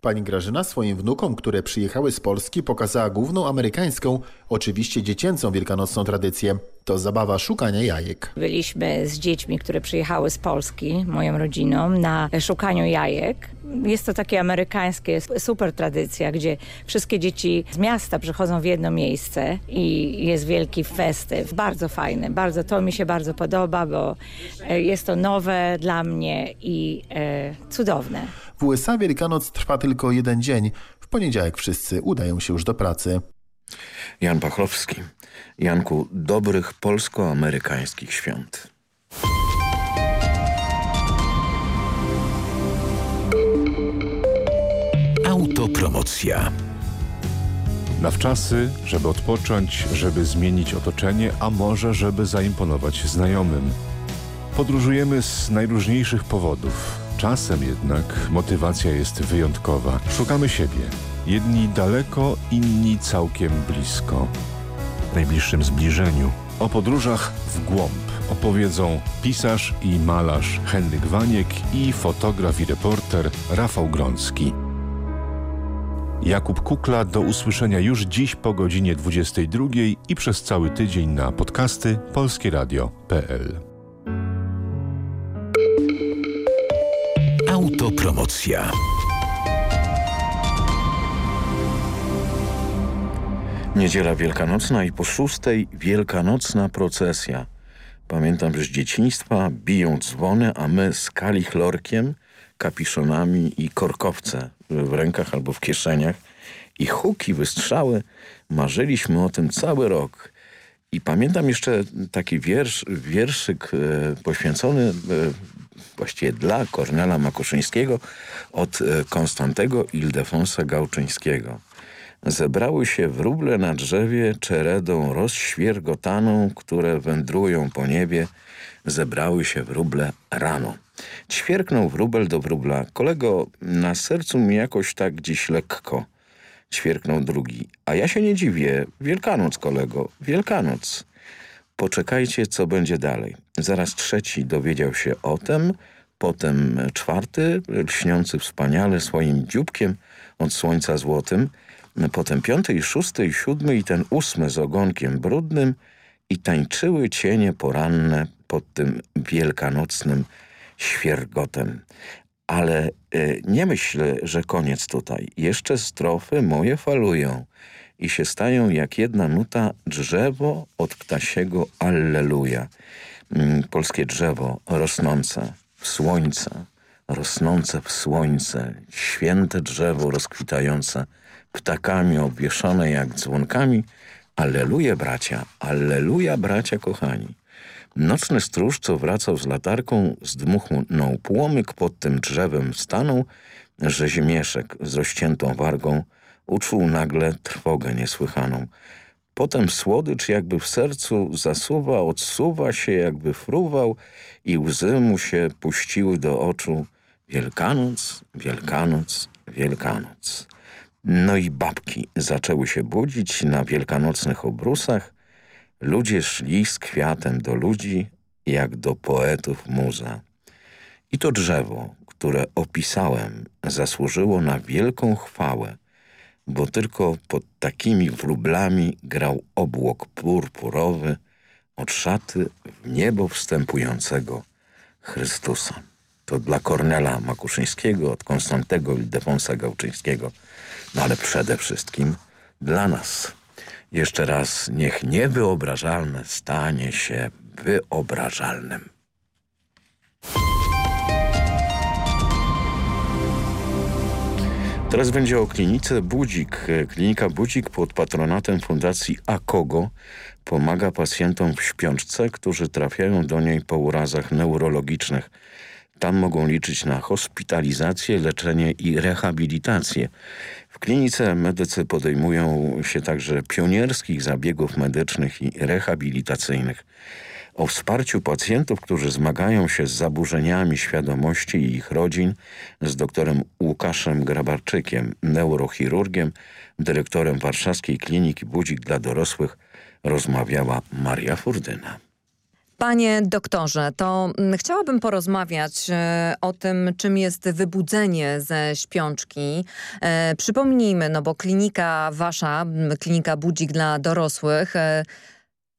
Pani Grażyna swoim wnukom, które przyjechały z Polski, pokazała główną amerykańską, oczywiście dziecięcą wielkanocną tradycję. To zabawa szukania jajek. Byliśmy z dziećmi, które przyjechały z Polski, moją rodziną, na szukaniu jajek. Jest to takie amerykańskie, super tradycja, gdzie wszystkie dzieci z miasta przychodzą w jedno miejsce i jest wielki festyw. Bardzo fajny, bardzo, to mi się bardzo podoba, bo e, jest to nowe dla mnie i e, cudowne. W USA Wielkanoc trwa tylko jeden dzień. W poniedziałek wszyscy udają się już do pracy. Jan Pachlowski. Janku, dobrych polsko-amerykańskich świąt. Autopromocja. Na wczasy, żeby odpocząć, żeby zmienić otoczenie, a może żeby zaimponować znajomym. Podróżujemy z najróżniejszych powodów. Czasem jednak motywacja jest wyjątkowa. Szukamy siebie. Jedni daleko, inni całkiem blisko. W najbliższym zbliżeniu. O podróżach w głąb opowiedzą pisarz i malarz Henryk Waniek i fotograf i reporter Rafał Grącki. Jakub Kukla do usłyszenia już dziś po godzinie 22 i przez cały tydzień na podcasty polskieradio.pl. Autopromocja. Niedziela Wielkanocna i po szóstej Wielkanocna procesja. Pamiętam, że z dzieciństwa biją dzwony, a my z kalichlorkiem, kapiszonami i korkowce w rękach albo w kieszeniach i huki, wystrzały. Marzyliśmy o tym cały rok. I pamiętam jeszcze taki wiersz, wierszyk e, poświęcony e, właściwie dla Kornela Makuszyńskiego od e, Konstantego Ildefonsa Gałczyńskiego. Zebrały się wróble na drzewie czeredą rozświergotaną, które wędrują po niebie. Zebrały się wróble rano. Ćwierknął wróbel do wróbla. Kolego, na sercu mi jakoś tak dziś lekko. Ćwierknął drugi. A ja się nie dziwię. Wielkanoc, kolego. Wielkanoc. Poczekajcie, co będzie dalej. Zaraz trzeci dowiedział się o tym, potem czwarty, lśniący wspaniale swoim dzióbkiem od słońca złotym, potem piąty i szósty i siódmy i ten ósmy z ogonkiem brudnym i tańczyły cienie poranne pod tym wielkanocnym świergotem. Ale y, nie myślę, że koniec tutaj. Jeszcze strofy moje falują i się stają jak jedna nuta drzewo od ptasiego Alleluja. Mm, polskie drzewo rosnące w słońce, rosnące w słońce, święte drzewo rozkwitające, ptakami obwieszone jak dzwonkami. Alleluja bracia, alleluja bracia kochani. Nocny stróż, co wracał z latarką, zdmuchnął płomyk pod tym drzewem stanął, że ziemieszek z rozciętą wargą uczuł nagle trwogę niesłychaną. Potem słodycz jakby w sercu zasuwa, odsuwa się, jakby fruwał i łzy mu się puściły do oczu. Wielkanoc, Wielkanoc, Wielkanoc. No i babki zaczęły się budzić na wielkanocnych obrusach. Ludzie szli z kwiatem do ludzi, jak do poetów muza. I to drzewo, które opisałem, zasłużyło na wielką chwałę, bo tylko pod takimi wróblami grał obłok purpurowy od szaty w niebo wstępującego Chrystusa. To dla Kornela Makuszyńskiego, od Konstantego Ildefonsa Gałczyńskiego, no ale przede wszystkim dla nas. Jeszcze raz, niech niewyobrażalne stanie się wyobrażalnym. Teraz będzie o klinice Budzik. Klinika Budzik pod patronatem Fundacji AKOGO pomaga pacjentom w śpiączce, którzy trafiają do niej po urazach neurologicznych. Tam mogą liczyć na hospitalizację, leczenie i rehabilitację. W klinice medycy podejmują się także pionierskich zabiegów medycznych i rehabilitacyjnych. O wsparciu pacjentów, którzy zmagają się z zaburzeniami świadomości i ich rodzin z doktorem Łukaszem Grabarczykiem, neurochirurgiem, dyrektorem Warszawskiej Kliniki Budzik dla Dorosłych rozmawiała Maria Furdyna. Panie doktorze, to mm, chciałabym porozmawiać e, o tym, czym jest wybudzenie ze śpiączki. E, przypomnijmy, no bo klinika wasza, klinika Budzik dla dorosłych, e,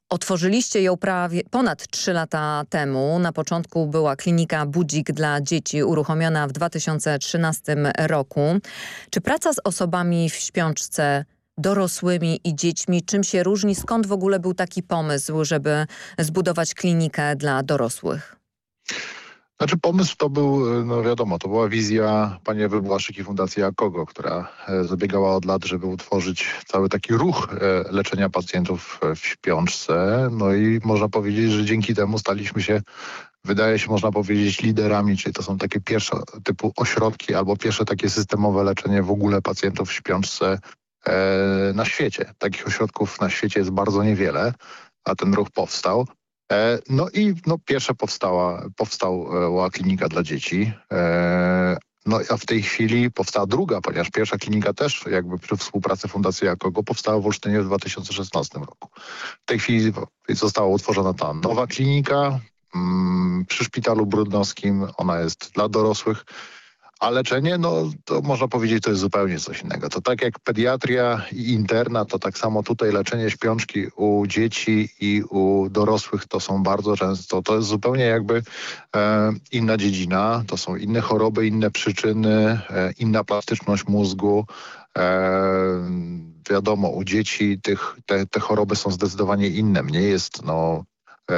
Otworzyliście ją prawie ponad 3 lata temu. Na początku była klinika Budzik dla dzieci uruchomiona w 2013 roku. Czy praca z osobami w śpiączce dorosłymi i dziećmi, czym się różni? Skąd w ogóle był taki pomysł, żeby zbudować klinikę dla dorosłych? Znaczy pomysł to był, no wiadomo, to była wizja pani Ewy i Fundacji Akogo, która e, zabiegała od lat, żeby utworzyć cały taki ruch e, leczenia pacjentów w śpiączce. No i można powiedzieć, że dzięki temu staliśmy się wydaje się, można powiedzieć, liderami, czyli to są takie pierwsze typu ośrodki albo pierwsze takie systemowe leczenie w ogóle pacjentów w śpiączce e, na świecie. Takich ośrodków na świecie jest bardzo niewiele, a ten ruch powstał. E, no i no, pierwsza powstała, powstała klinika dla dzieci. E, no a w tej chwili powstała druga, ponieważ pierwsza klinika też jakby przy współpracy Fundacji Jakogo powstała w Olsztynie w 2016 roku. W tej chwili została utworzona ta nowa klinika mm, przy Szpitalu Brudnowskim. Ona jest dla dorosłych. A leczenie, no to można powiedzieć, to jest zupełnie coś innego. To tak jak pediatria i interna, to tak samo tutaj leczenie śpiączki u dzieci i u dorosłych to są bardzo często, to jest zupełnie jakby e, inna dziedzina, to są inne choroby, inne przyczyny, e, inna plastyczność mózgu. E, wiadomo, u dzieci tych, te, te choroby są zdecydowanie inne. Mniej jest no, e,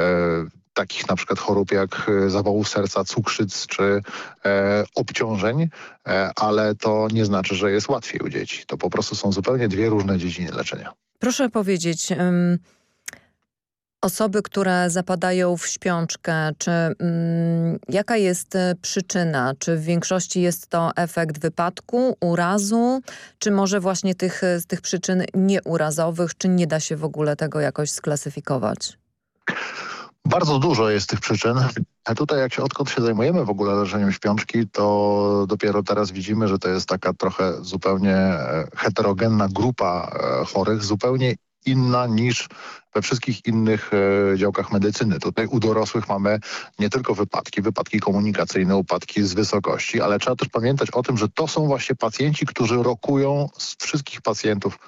takich na przykład chorób jak e, zawałów serca, cukrzyc czy e, obciążeń, e, ale to nie znaczy, że jest łatwiej u dzieci. To po prostu są zupełnie dwie różne dziedziny leczenia. Proszę powiedzieć... Um... Osoby, które zapadają w śpiączkę, czy mm, jaka jest e, przyczyna? Czy w większości jest to efekt wypadku, urazu, czy może właśnie tych, z tych przyczyn nieurazowych, czy nie da się w ogóle tego jakoś sklasyfikować? Bardzo dużo jest tych przyczyn. A tutaj jak się, odkąd się zajmujemy w ogóle leczeniem śpiączki, to dopiero teraz widzimy, że to jest taka trochę zupełnie e, heterogenna grupa e, chorych, zupełnie inna niż we wszystkich innych e, działkach medycyny. Tutaj u dorosłych mamy nie tylko wypadki, wypadki komunikacyjne, upadki z wysokości, ale trzeba też pamiętać o tym, że to są właśnie pacjenci, którzy rokują z wszystkich pacjentów,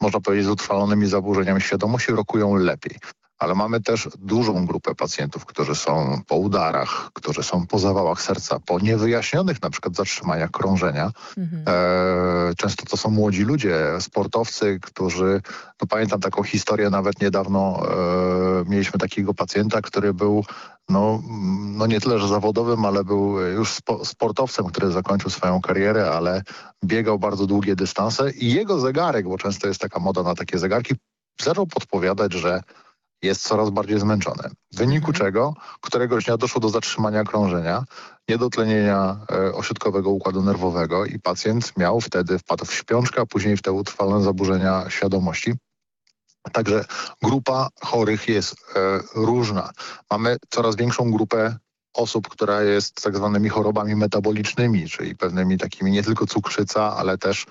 można powiedzieć z utrwalonymi zaburzeniami świadomości, rokują lepiej ale mamy też dużą grupę pacjentów, którzy są po udarach, którzy są po zawałach serca, po niewyjaśnionych na przykład zatrzymaniach krążenia. Mhm. E, często to są młodzi ludzie, sportowcy, którzy, no pamiętam taką historię nawet niedawno, e, mieliśmy takiego pacjenta, który był no, no nie tyle, że zawodowym, ale był już spo, sportowcem, który zakończył swoją karierę, ale biegał bardzo długie dystanse i jego zegarek, bo często jest taka moda na takie zegarki, zaczął podpowiadać, że jest coraz bardziej zmęczony. W wyniku mhm. czego któregoś dnia doszło do zatrzymania krążenia, niedotlenienia e, ośrodkowego układu nerwowego i pacjent miał wtedy, wpadł w śpiączkę, a później w te utrwalone zaburzenia świadomości. Także grupa chorych jest e, różna. Mamy coraz większą grupę osób, która jest tak zwanymi chorobami metabolicznymi, czyli pewnymi takimi nie tylko cukrzyca, ale też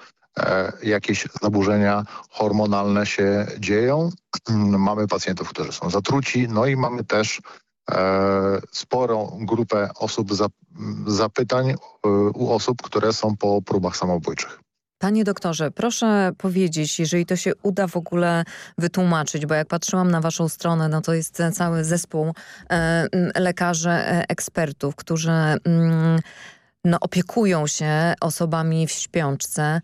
jakieś zaburzenia hormonalne się dzieją. Mamy pacjentów, którzy są zatruci, no i mamy też e, sporą grupę osób, zapytań e, u osób, które są po próbach samobójczych. Panie doktorze, proszę powiedzieć, jeżeli to się uda w ogóle wytłumaczyć, bo jak patrzyłam na waszą stronę, no to jest cały zespół e, lekarzy, e, ekspertów, którzy mm, no, opiekują się osobami w śpiączce.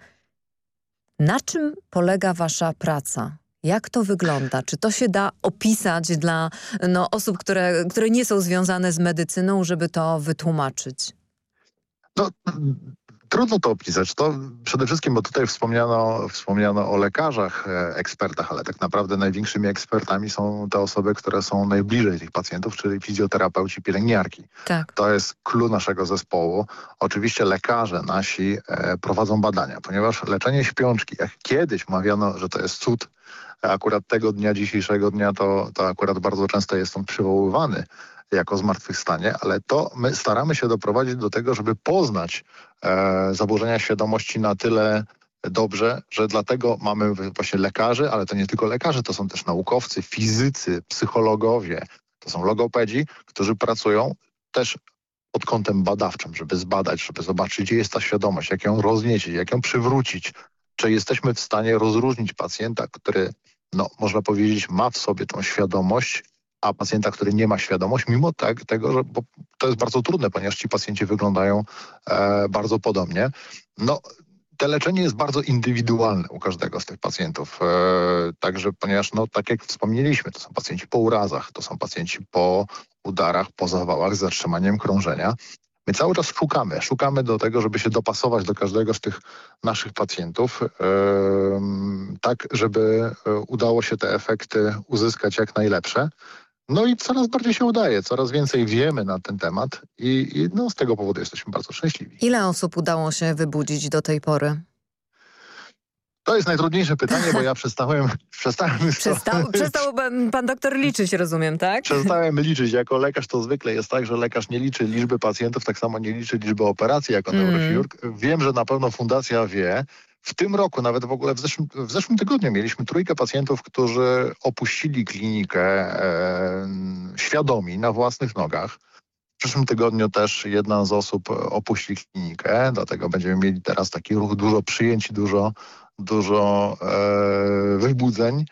Na czym polega wasza praca? Jak to wygląda? Czy to się da opisać dla no, osób, które, które nie są związane z medycyną, żeby to wytłumaczyć? No, Trudno to opisać. To przede wszystkim, bo tutaj wspomniano, wspomniano o lekarzach, e, ekspertach, ale tak naprawdę największymi ekspertami są te osoby, które są najbliżej tych pacjentów, czyli fizjoterapeuci, pielęgniarki. Tak. To jest clue naszego zespołu. Oczywiście lekarze nasi e, prowadzą badania, ponieważ leczenie śpiączki, jak kiedyś mawiano, że to jest cud, akurat tego dnia, dzisiejszego dnia, to, to akurat bardzo często jest on przywoływany jako zmartwychwstanie, ale to my staramy się doprowadzić do tego, żeby poznać e, zaburzenia świadomości na tyle dobrze, że dlatego mamy właśnie lekarzy, ale to nie tylko lekarze, to są też naukowcy, fizycy, psychologowie, to są logopedzi, którzy pracują też pod kątem badawczym, żeby zbadać, żeby zobaczyć, gdzie jest ta świadomość, jak ją roznieść, jak ją przywrócić, czy jesteśmy w stanie rozróżnić pacjenta, który no można powiedzieć, ma w sobie tą świadomość, a pacjenta, który nie ma świadomość, mimo tak, tego, że bo to jest bardzo trudne, ponieważ ci pacjenci wyglądają e, bardzo podobnie. No, te leczenie jest bardzo indywidualne u każdego z tych pacjentów. E, także, ponieważ, no, tak jak wspomnieliśmy, to są pacjenci po urazach, to są pacjenci po udarach, po zawałach z zatrzymaniem krążenia. My cały czas szukamy, szukamy do tego, żeby się dopasować do każdego z tych naszych pacjentów, tak żeby e, udało się te efekty uzyskać jak najlepsze. No i coraz bardziej się udaje, coraz więcej wiemy na ten temat i, i no, z tego powodu jesteśmy bardzo szczęśliwi. Ile osób udało się wybudzić do tej pory? To jest najtrudniejsze pytanie, bo ja przestałem... *laughs* przestałem Przestał, przestał pan doktor liczyć, rozumiem, tak? Przestałem liczyć. Jako lekarz to zwykle jest tak, że lekarz nie liczy liczby pacjentów, tak samo nie liczy liczby operacji jako mm. neurochirurg. Wiem, że na pewno fundacja wie. W tym roku, nawet w ogóle w zeszłym, w zeszłym tygodniu mieliśmy trójkę pacjentów, którzy opuścili klinikę e, świadomi, na własnych nogach. W przyszłym tygodniu też jedna z osób opuści klinikę, dlatego będziemy mieli teraz taki ruch, dużo przyjęć, dużo dużo e, wybudzeń.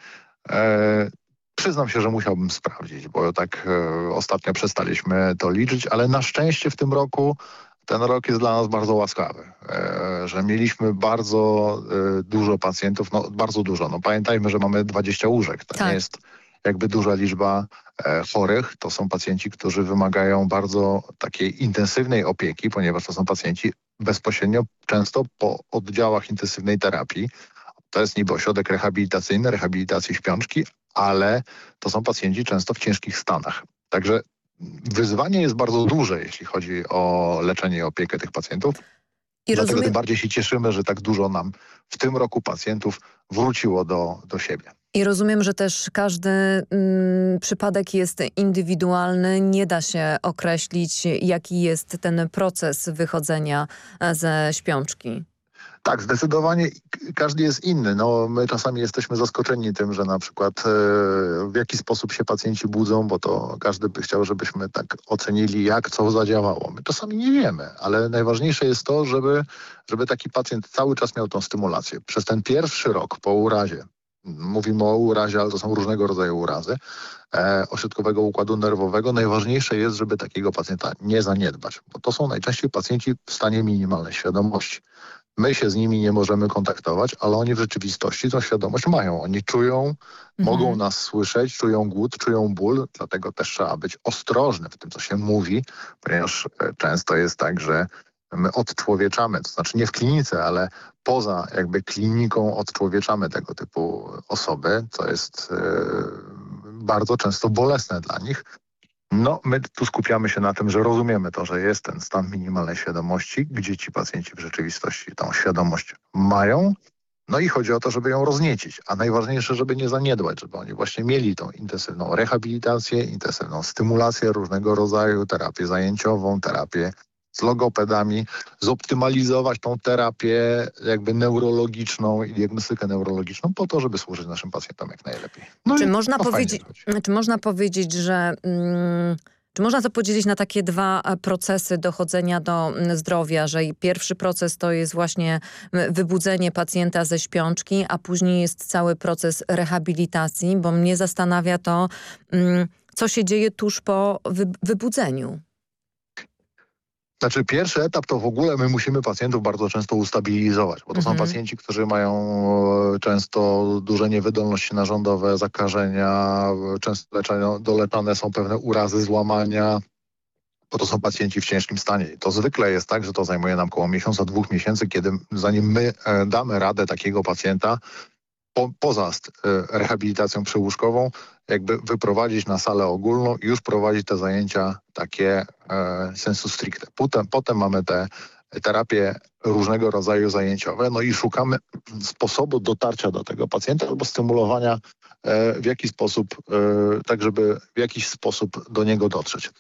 E, przyznam się, że musiałbym sprawdzić, bo tak e, ostatnio przestaliśmy to liczyć, ale na szczęście w tym roku ten rok jest dla nas bardzo łaskawy, e, że mieliśmy bardzo e, dużo pacjentów, no bardzo dużo. No pamiętajmy, że mamy 20 łóżek, to tak. nie jest jakby duża liczba e, chorych. To są pacjenci, którzy wymagają bardzo takiej intensywnej opieki, ponieważ to są pacjenci bezpośrednio często po oddziałach intensywnej terapii. To jest niby ośrodek rehabilitacyjny, rehabilitacji śpiączki, ale to są pacjenci często w ciężkich stanach. Także wyzwanie jest bardzo duże, jeśli chodzi o leczenie i opiekę tych pacjentów. I Dlatego rozumiem... tym bardziej się cieszymy, że tak dużo nam w tym roku pacjentów wróciło do, do siebie. I rozumiem, że też każdy mm, przypadek jest indywidualny. Nie da się określić, jaki jest ten proces wychodzenia e, ze śpiączki. Tak, zdecydowanie każdy jest inny. No, my czasami jesteśmy zaskoczeni tym, że na przykład e, w jaki sposób się pacjenci budzą, bo to każdy by chciał, żebyśmy tak ocenili, jak co zadziałało. My czasami nie wiemy, ale najważniejsze jest to, żeby, żeby taki pacjent cały czas miał tą stymulację. Przez ten pierwszy rok po urazie, mówimy o urazie, ale to są różnego rodzaju urazy, e, ośrodkowego układu nerwowego, najważniejsze jest, żeby takiego pacjenta nie zaniedbać, bo to są najczęściej pacjenci w stanie minimalnej świadomości. My się z nimi nie możemy kontaktować, ale oni w rzeczywistości tą świadomość mają. Oni czują, mhm. mogą nas słyszeć, czują głód, czują ból, dlatego też trzeba być ostrożny w tym, co się mówi, ponieważ e, często jest tak, że my odczłowieczamy, to znaczy nie w klinice, ale poza jakby kliniką odczłowieczamy tego typu osoby, co jest e, bardzo często bolesne dla nich. No, my tu skupiamy się na tym, że rozumiemy to, że jest ten stan minimalnej świadomości, gdzie ci pacjenci w rzeczywistości tą świadomość mają. No i chodzi o to, żeby ją rozniecić, a najważniejsze, żeby nie zaniedbać, żeby oni właśnie mieli tą intensywną rehabilitację, intensywną stymulację różnego rodzaju, terapię zajęciową, terapię z logopedami, zoptymalizować tą terapię jakby neurologiczną i diagnostykę neurologiczną po to, żeby służyć naszym pacjentom jak najlepiej. No czy, można powiedzieć, czy można powiedzieć, że... Mm, czy można to podzielić na takie dwa e, procesy dochodzenia do zdrowia, że pierwszy proces to jest właśnie wybudzenie pacjenta ze śpiączki, a później jest cały proces rehabilitacji, bo mnie zastanawia to, co się dzieje tuż po wybudzeniu. Znaczy pierwszy etap to w ogóle my musimy pacjentów bardzo często ustabilizować, bo to mhm. są pacjenci, którzy mają e, często duże niewydolności narządowe, zakażenia, często leczenia, doleczane są pewne urazy, złamania, bo to są pacjenci w ciężkim stanie. I to zwykle jest tak, że to zajmuje nam około miesiąca, dwóch miesięcy, kiedy zanim my e, damy radę takiego pacjenta po, poza e, rehabilitacją przyłóżkową, jakby wyprowadzić na salę ogólną i już prowadzić te zajęcia takie e, sensu stricte. Potem, potem mamy te terapie różnego rodzaju zajęciowe, no i szukamy sposobu dotarcia do tego pacjenta albo stymulowania w jakiś sposób, e, tak żeby w jakiś sposób do niego dotrzeć.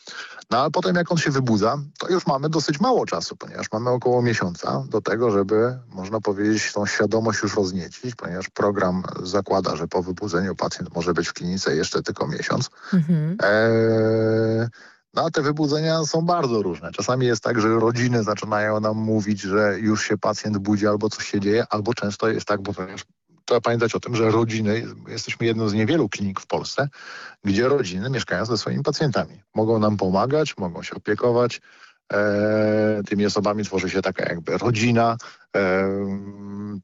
No ale potem jak on się wybudza, to już mamy dosyć mało czasu, ponieważ mamy około miesiąca do tego, żeby, można powiedzieć, tą świadomość już rozniecić, ponieważ program zakłada, że po wybudzeniu pacjent może być w klinice jeszcze tylko miesiąc. Mhm. E no a te wybudzenia są bardzo różne. Czasami jest tak, że rodziny zaczynają nam mówić, że już się pacjent budzi albo coś się dzieje, albo często jest tak, bo trzeba pamiętać o tym, że rodziny, jesteśmy jedną z niewielu klinik w Polsce, gdzie rodziny mieszkają ze swoimi pacjentami. Mogą nam pomagać, mogą się opiekować. E, tymi osobami tworzy się taka jakby rodzina. E,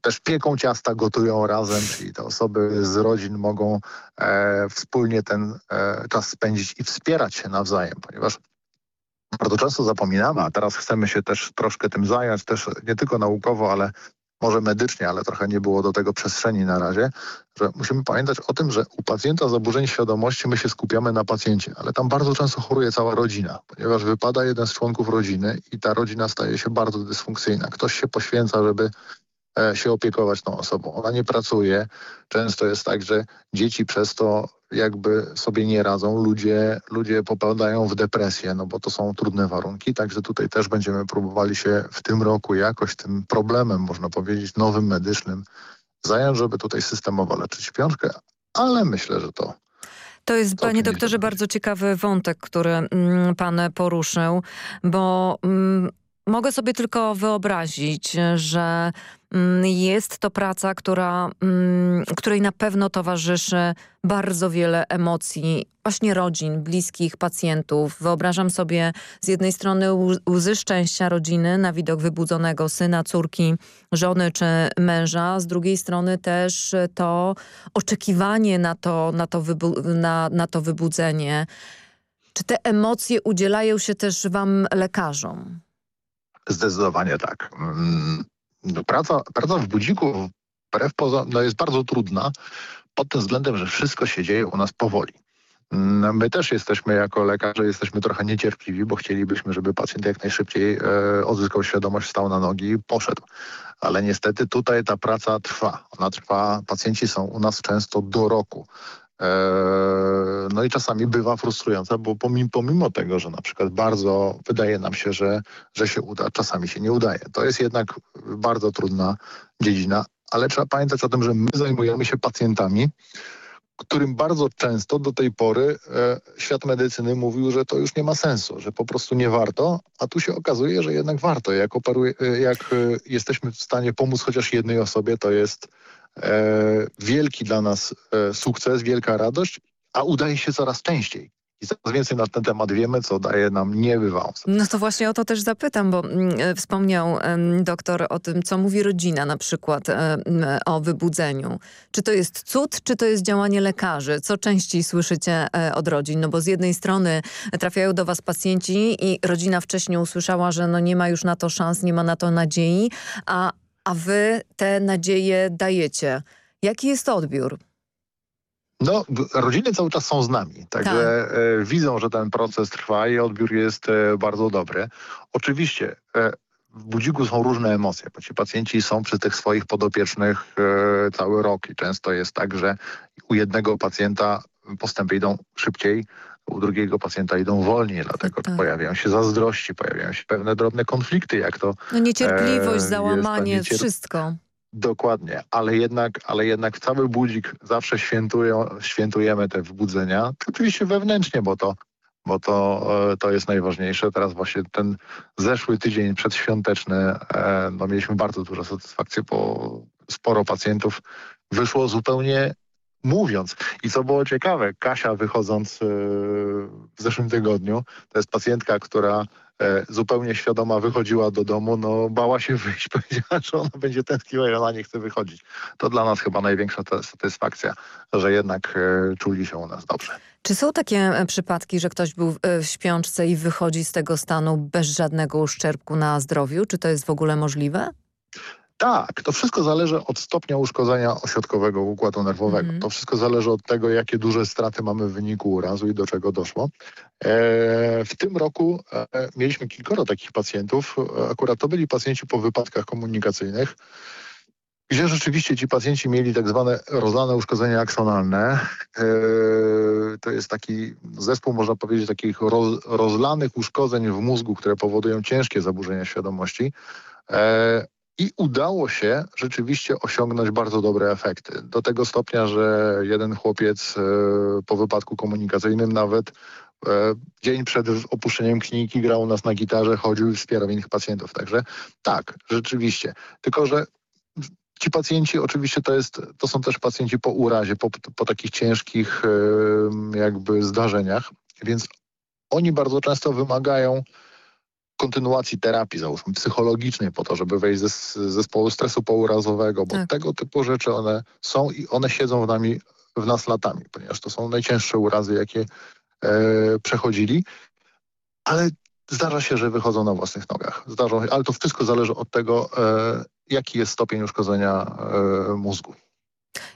też pieką ciasta, gotują razem, czyli te osoby z rodzin mogą e, wspólnie ten e, czas spędzić i wspierać się nawzajem, ponieważ bardzo często zapominamy, a teraz chcemy się też troszkę tym zająć, też nie tylko naukowo, ale może medycznie, ale trochę nie było do tego przestrzeni na razie, że musimy pamiętać o tym, że u pacjenta zaburzeń świadomości my się skupiamy na pacjencie, ale tam bardzo często choruje cała rodzina, ponieważ wypada jeden z członków rodziny i ta rodzina staje się bardzo dysfunkcyjna. Ktoś się poświęca, żeby się opiekować tą osobą. Ona nie pracuje. Często jest tak, że dzieci przez to jakby sobie nie radzą. Ludzie, ludzie popadają w depresję, no bo to są trudne warunki. Także tutaj też będziemy próbowali się w tym roku jakoś tym problemem, można powiedzieć, nowym medycznym zająć, żeby tutaj systemowo leczyć śpiączkę, ale myślę, że to to jest, panie doktorze, bardzo ciekawy wątek, który mm, pan poruszył, bo mm, mogę sobie tylko wyobrazić, że jest to praca, która, mm, której na pewno towarzyszy bardzo wiele emocji, właśnie rodzin, bliskich, pacjentów. Wyobrażam sobie z jednej strony łzy szczęścia rodziny na widok wybudzonego syna, córki, żony czy męża, z drugiej strony też to oczekiwanie na to, na to, na, na to wybudzenie. Czy te emocje udzielają się też wam lekarzom? Zdecydowanie tak. No, praca, praca w budziku wbrew poza, no jest bardzo trudna pod tym względem, że wszystko się dzieje u nas powoli. No, my też jesteśmy jako lekarze, jesteśmy trochę niecierpliwi, bo chcielibyśmy, żeby pacjent jak najszybciej e, odzyskał świadomość, stał na nogi i poszedł. Ale niestety tutaj ta praca trwa. Ona trwa, pacjenci są u nas często do roku. E, no i czasami bywa frustrująca, bo pomimo, pomimo, tego, że na przykład bardzo wydaje nam się, że, że się uda, czasami się nie udaje. To jest jednak bardzo trudna dziedzina, ale trzeba pamiętać o tym, że my zajmujemy się pacjentami, którym bardzo często do tej pory e, świat medycyny mówił, że to już nie ma sensu, że po prostu nie warto, a tu się okazuje, że jednak warto. Jak, operuje, e, jak e, jesteśmy w stanie pomóc chociaż jednej osobie, to jest wielki dla nas e, sukces, wielka radość, a udaje się coraz częściej. I coraz więcej na ten temat wiemy, co daje nam niebywałą No to właśnie o to też zapytam, bo mm, e, wspomniał doktor o tym, co mówi rodzina na przykład o wybudzeniu. Czy to jest cud, czy to jest działanie lekarzy? Co częściej słyszycie od rodzin? No bo z jednej strony trafiają do was pacjenci i rodzina wcześniej usłyszała, że no nie ma już na to szans, nie ma na to nadziei, a a wy te nadzieje dajecie. Jaki jest odbiór? No, rodziny cały czas są z nami, także tak. e, widzą, że ten proces trwa i odbiór jest e, bardzo dobry. Oczywiście e, w budziku są różne emocje, bo ci pacjenci są przy tych swoich podopiecznych cały rok i często jest tak, że u jednego pacjenta postępy idą szybciej, u drugiego pacjenta idą wolniej, dlatego tak. pojawiają się zazdrości, pojawiają się pewne drobne konflikty, jak to... No niecierpliwość, e, załamanie, niecier... wszystko. Dokładnie, ale jednak, ale jednak cały budzik zawsze świętują, świętujemy te wbudzenia. Oczywiście wewnętrznie, bo to, bo to, e, to jest najważniejsze. Teraz właśnie ten zeszły tydzień przedświąteczny, e, no mieliśmy bardzo dużo satysfakcji, bo sporo pacjentów wyszło zupełnie mówiąc. I co było ciekawe, Kasia wychodząc e, w zeszłym tygodniu, to jest pacjentka, która e, zupełnie świadoma wychodziła do domu, no bała się wyjść, *laughs* powiedziała, że ona będzie tęskniła i ona nie chce wychodzić. To dla nas chyba największa satysfakcja, że jednak e, czuli się u nas dobrze. Czy są takie przypadki, że ktoś był w śpiączce i wychodzi z tego stanu bez żadnego uszczerbku na zdrowiu? Czy to jest w ogóle możliwe? Tak, to wszystko zależy od stopnia uszkodzenia ośrodkowego układu nerwowego. Mm. To wszystko zależy od tego, jakie duże straty mamy w wyniku urazu i do czego doszło. E, w tym roku e, mieliśmy kilkoro takich pacjentów. Akurat to byli pacjenci po wypadkach komunikacyjnych, gdzie rzeczywiście ci pacjenci mieli tak zwane rozlane uszkodzenia aksonalne. E, to jest taki zespół, można powiedzieć, takich roz, rozlanych uszkodzeń w mózgu, które powodują ciężkie zaburzenia świadomości. E, i udało się rzeczywiście osiągnąć bardzo dobre efekty. Do tego stopnia, że jeden chłopiec e, po wypadku komunikacyjnym nawet e, dzień przed opuszczeniem kliniki grał u nas na gitarze, chodził i wspierał innych pacjentów. Także tak, rzeczywiście. Tylko, że Ci pacjenci oczywiście to, jest, to są też pacjenci po urazie, po, po takich ciężkich jakby zdarzeniach, więc oni bardzo często wymagają kontynuacji terapii, załóżmy, psychologicznej po to, żeby wejść ze zespołu stresu pourazowego, bo tak. tego typu rzeczy one są i one siedzą w, nami, w nas latami, ponieważ to są najcięższe urazy, jakie e, przechodzili, ale zdarza się, że wychodzą na własnych nogach. Zdarzą, ale to wszystko zależy od tego, e, jaki jest stopień uszkodzenia e, mózgu.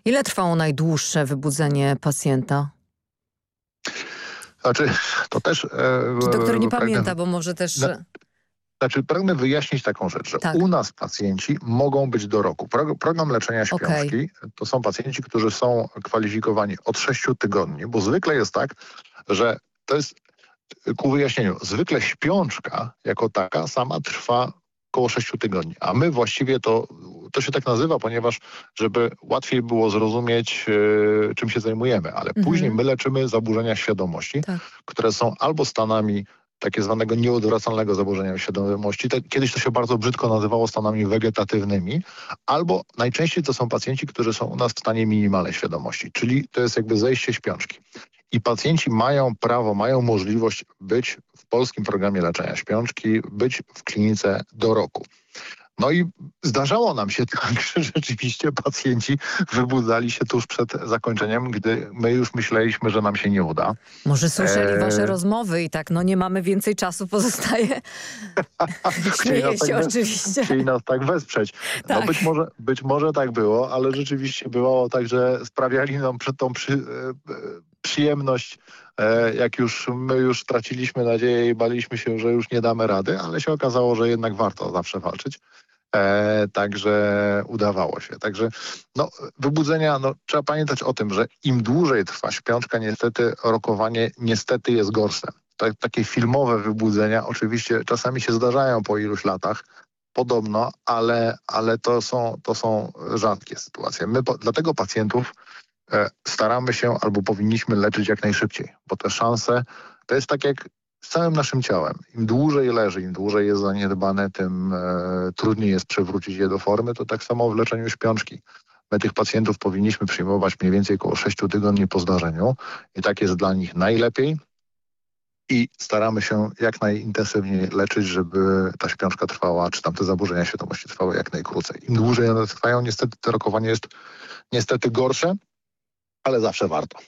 Ile trwało najdłuższe wybudzenie pacjenta? Znaczy, to też... E, doktor nie pragnę, pamięta, bo może też... Znaczy, pragnę wyjaśnić taką rzecz, że tak. u nas pacjenci mogą być do roku. Pro, program leczenia śpiączki okay. to są pacjenci, którzy są kwalifikowani od 6 tygodni, bo zwykle jest tak, że to jest ku wyjaśnieniu, zwykle śpiączka jako taka sama trwa około 6 tygodni, a my właściwie to, to się tak nazywa, ponieważ żeby łatwiej było zrozumieć, yy, czym się zajmujemy, ale mhm. później my leczymy zaburzenia świadomości, tak. które są albo stanami takie zwanego nieodwracalnego zaburzenia świadomości. Te, kiedyś to się bardzo brzydko nazywało stanami wegetatywnymi, albo najczęściej to są pacjenci, którzy są u nas w stanie minimalnej świadomości, czyli to jest jakby zejście śpiączki. I pacjenci mają prawo, mają możliwość być polskim programie leczenia śpiączki, być w klinice do roku. No i zdarzało nam się *laughs* tak, że rzeczywiście pacjenci wybudzali się tuż przed zakończeniem, gdy my już myśleliśmy, że nam się nie uda. Może słyszeli e... wasze rozmowy i tak, no nie mamy więcej czasu, pozostaje. *laughs* Śmieję się tak oczywiście. Chcieli nas tak wesprzeć. No tak. No być może, być może tak było, ale rzeczywiście bywało tak, że sprawiali nam przed tą przy, e, przyjemność e, jak już my już traciliśmy nadzieję i baliśmy się, że już nie damy rady, ale się okazało, że jednak warto zawsze walczyć. E, także udawało się. Także no, wybudzenia, no, trzeba pamiętać o tym, że im dłużej trwa śpiączka, niestety rokowanie niestety jest gorsze. Tak, takie filmowe wybudzenia oczywiście czasami się zdarzają po iluś latach, podobno, ale, ale to, są, to są rzadkie sytuacje. My po, dlatego pacjentów e, staramy się albo powinniśmy leczyć jak najszybciej, bo te szanse, to jest tak jak z całym naszym ciałem. Im dłużej leży, im dłużej jest zaniedbane, tym e, trudniej jest przywrócić je do formy. To tak samo w leczeniu śpiączki. My tych pacjentów powinniśmy przyjmować mniej więcej około 6 tygodni po zdarzeniu i tak jest dla nich najlepiej i staramy się jak najintensywniej leczyć, żeby ta śpiączka trwała, czy tam te zaburzenia świadomości trwały jak najkrócej. Im dłużej one trwają, niestety to rokowanie jest niestety gorsze, ale zawsze warto.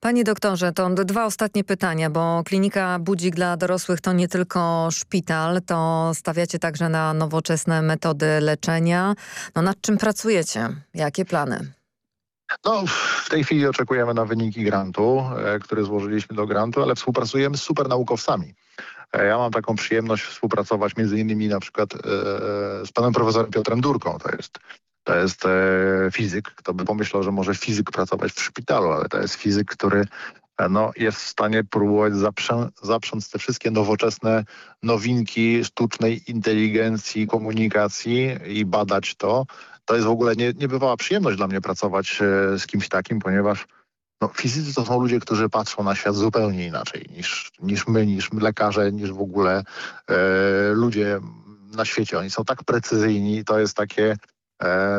Panie doktorze, to dwa ostatnie pytania, bo klinika Budzik dla dorosłych to nie tylko szpital, to stawiacie także na nowoczesne metody leczenia. No nad czym pracujecie? Jakie plany? No, w tej chwili oczekujemy na wyniki grantu, e, który złożyliśmy do grantu, ale współpracujemy z super naukowcami. E, ja mam taką przyjemność współpracować między innymi na przykład e, z panem profesorem Piotrem Durką. To jest to jest e, fizyk. Kto by pomyślał, że może fizyk pracować w szpitalu, ale to jest fizyk, który e, no, jest w stanie próbować zaprze zaprząc te wszystkie nowoczesne nowinki sztucznej inteligencji, komunikacji i badać to. To jest w ogóle nie, niebywała przyjemność dla mnie pracować e, z kimś takim, ponieważ no, fizycy to są ludzie, którzy patrzą na świat zupełnie inaczej niż, niż my, niż lekarze, niż w ogóle e, ludzie na świecie. Oni są tak precyzyjni, to jest takie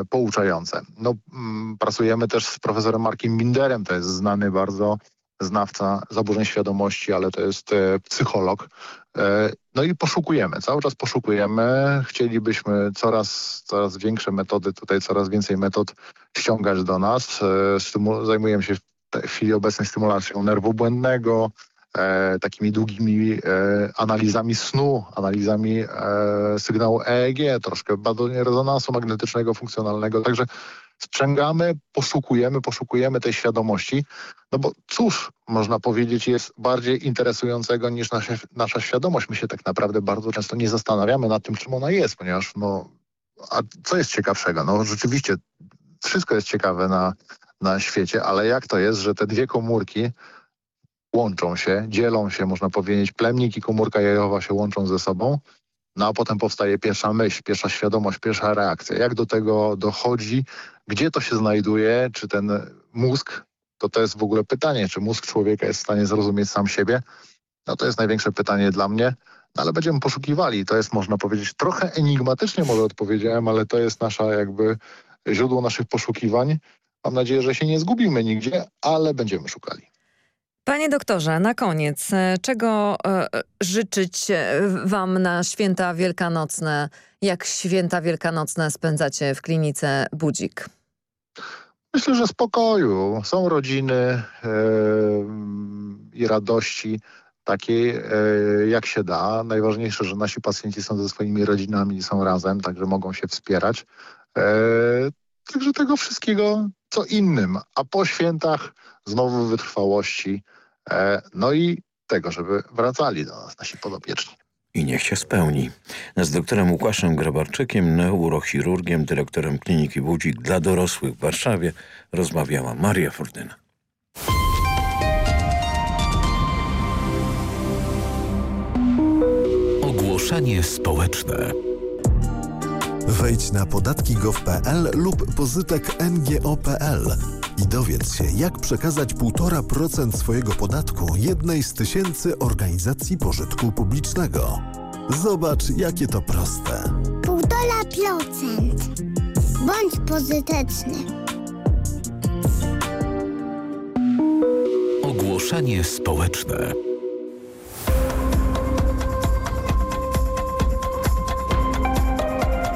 pouczające. No, mm, pracujemy też z profesorem Markiem Binderem, to jest znany bardzo znawca zaburzeń świadomości, ale to jest e, psycholog. E, no i poszukujemy, cały czas poszukujemy. Chcielibyśmy coraz, coraz większe metody, tutaj coraz więcej metod ściągać do nas. E, zajmujemy się w chwili obecnej stymulacją nerwu błędnego, e, takimi długimi e, analizami snu, analizami e, sygnału EEG, troszkę badania rezonansu magnetycznego, funkcjonalnego. Także sprzęgamy, poszukujemy, poszukujemy tej świadomości, no bo cóż, można powiedzieć, jest bardziej interesującego niż nasza, nasza świadomość. My się tak naprawdę bardzo często nie zastanawiamy nad tym, czym ona jest, ponieważ no, a co jest ciekawszego? No rzeczywiście wszystko jest ciekawe na, na świecie, ale jak to jest, że te dwie komórki łączą się, dzielą się, można powiedzieć, plemnik i komórka jajowa się łączą ze sobą, no a potem powstaje pierwsza myśl, pierwsza świadomość, pierwsza reakcja. Jak do tego dochodzi, gdzie to się znajduje, czy ten mózg, to to jest w ogóle pytanie, czy mózg człowieka jest w stanie zrozumieć sam siebie? No to jest największe pytanie dla mnie. ale będziemy poszukiwali. To jest, można powiedzieć, trochę enigmatycznie może odpowiedziałem, ale to jest nasza jakby źródło naszych poszukiwań. Mam nadzieję, że się nie zgubimy nigdzie, ale będziemy szukali. Panie doktorze, na koniec, e, czego e, życzyć e, wam na święta wielkanocne? Jak święta wielkanocne spędzacie w klinice Budzik? Myślę, że spokoju. Są rodziny i radości takiej, jak się da. Najważniejsze, że nasi pacjenci są ze swoimi rodzinami i są razem, także mogą się wspierać. Także tego wszystkiego, co innym. A po świętach znowu wytrwałości, no i tego, żeby wracali do nas nasi podopieczni. I niech się spełni. Z doktorem Łukaszem Grabarczykiem, neurochirurgiem, dyrektorem Kliniki Budzik dla dorosłych w Warszawie rozmawiała Maria Fordyna. Ogłoszenie społeczne. Wejdź na podatki.gov.pl lub pozytek ngo.pl i dowiedz się, jak przekazać 1,5% swojego podatku jednej z tysięcy organizacji pożytku publicznego. Zobacz, jakie to proste. 1,5%. Bądź pozytyczny. Ogłoszenie społeczne.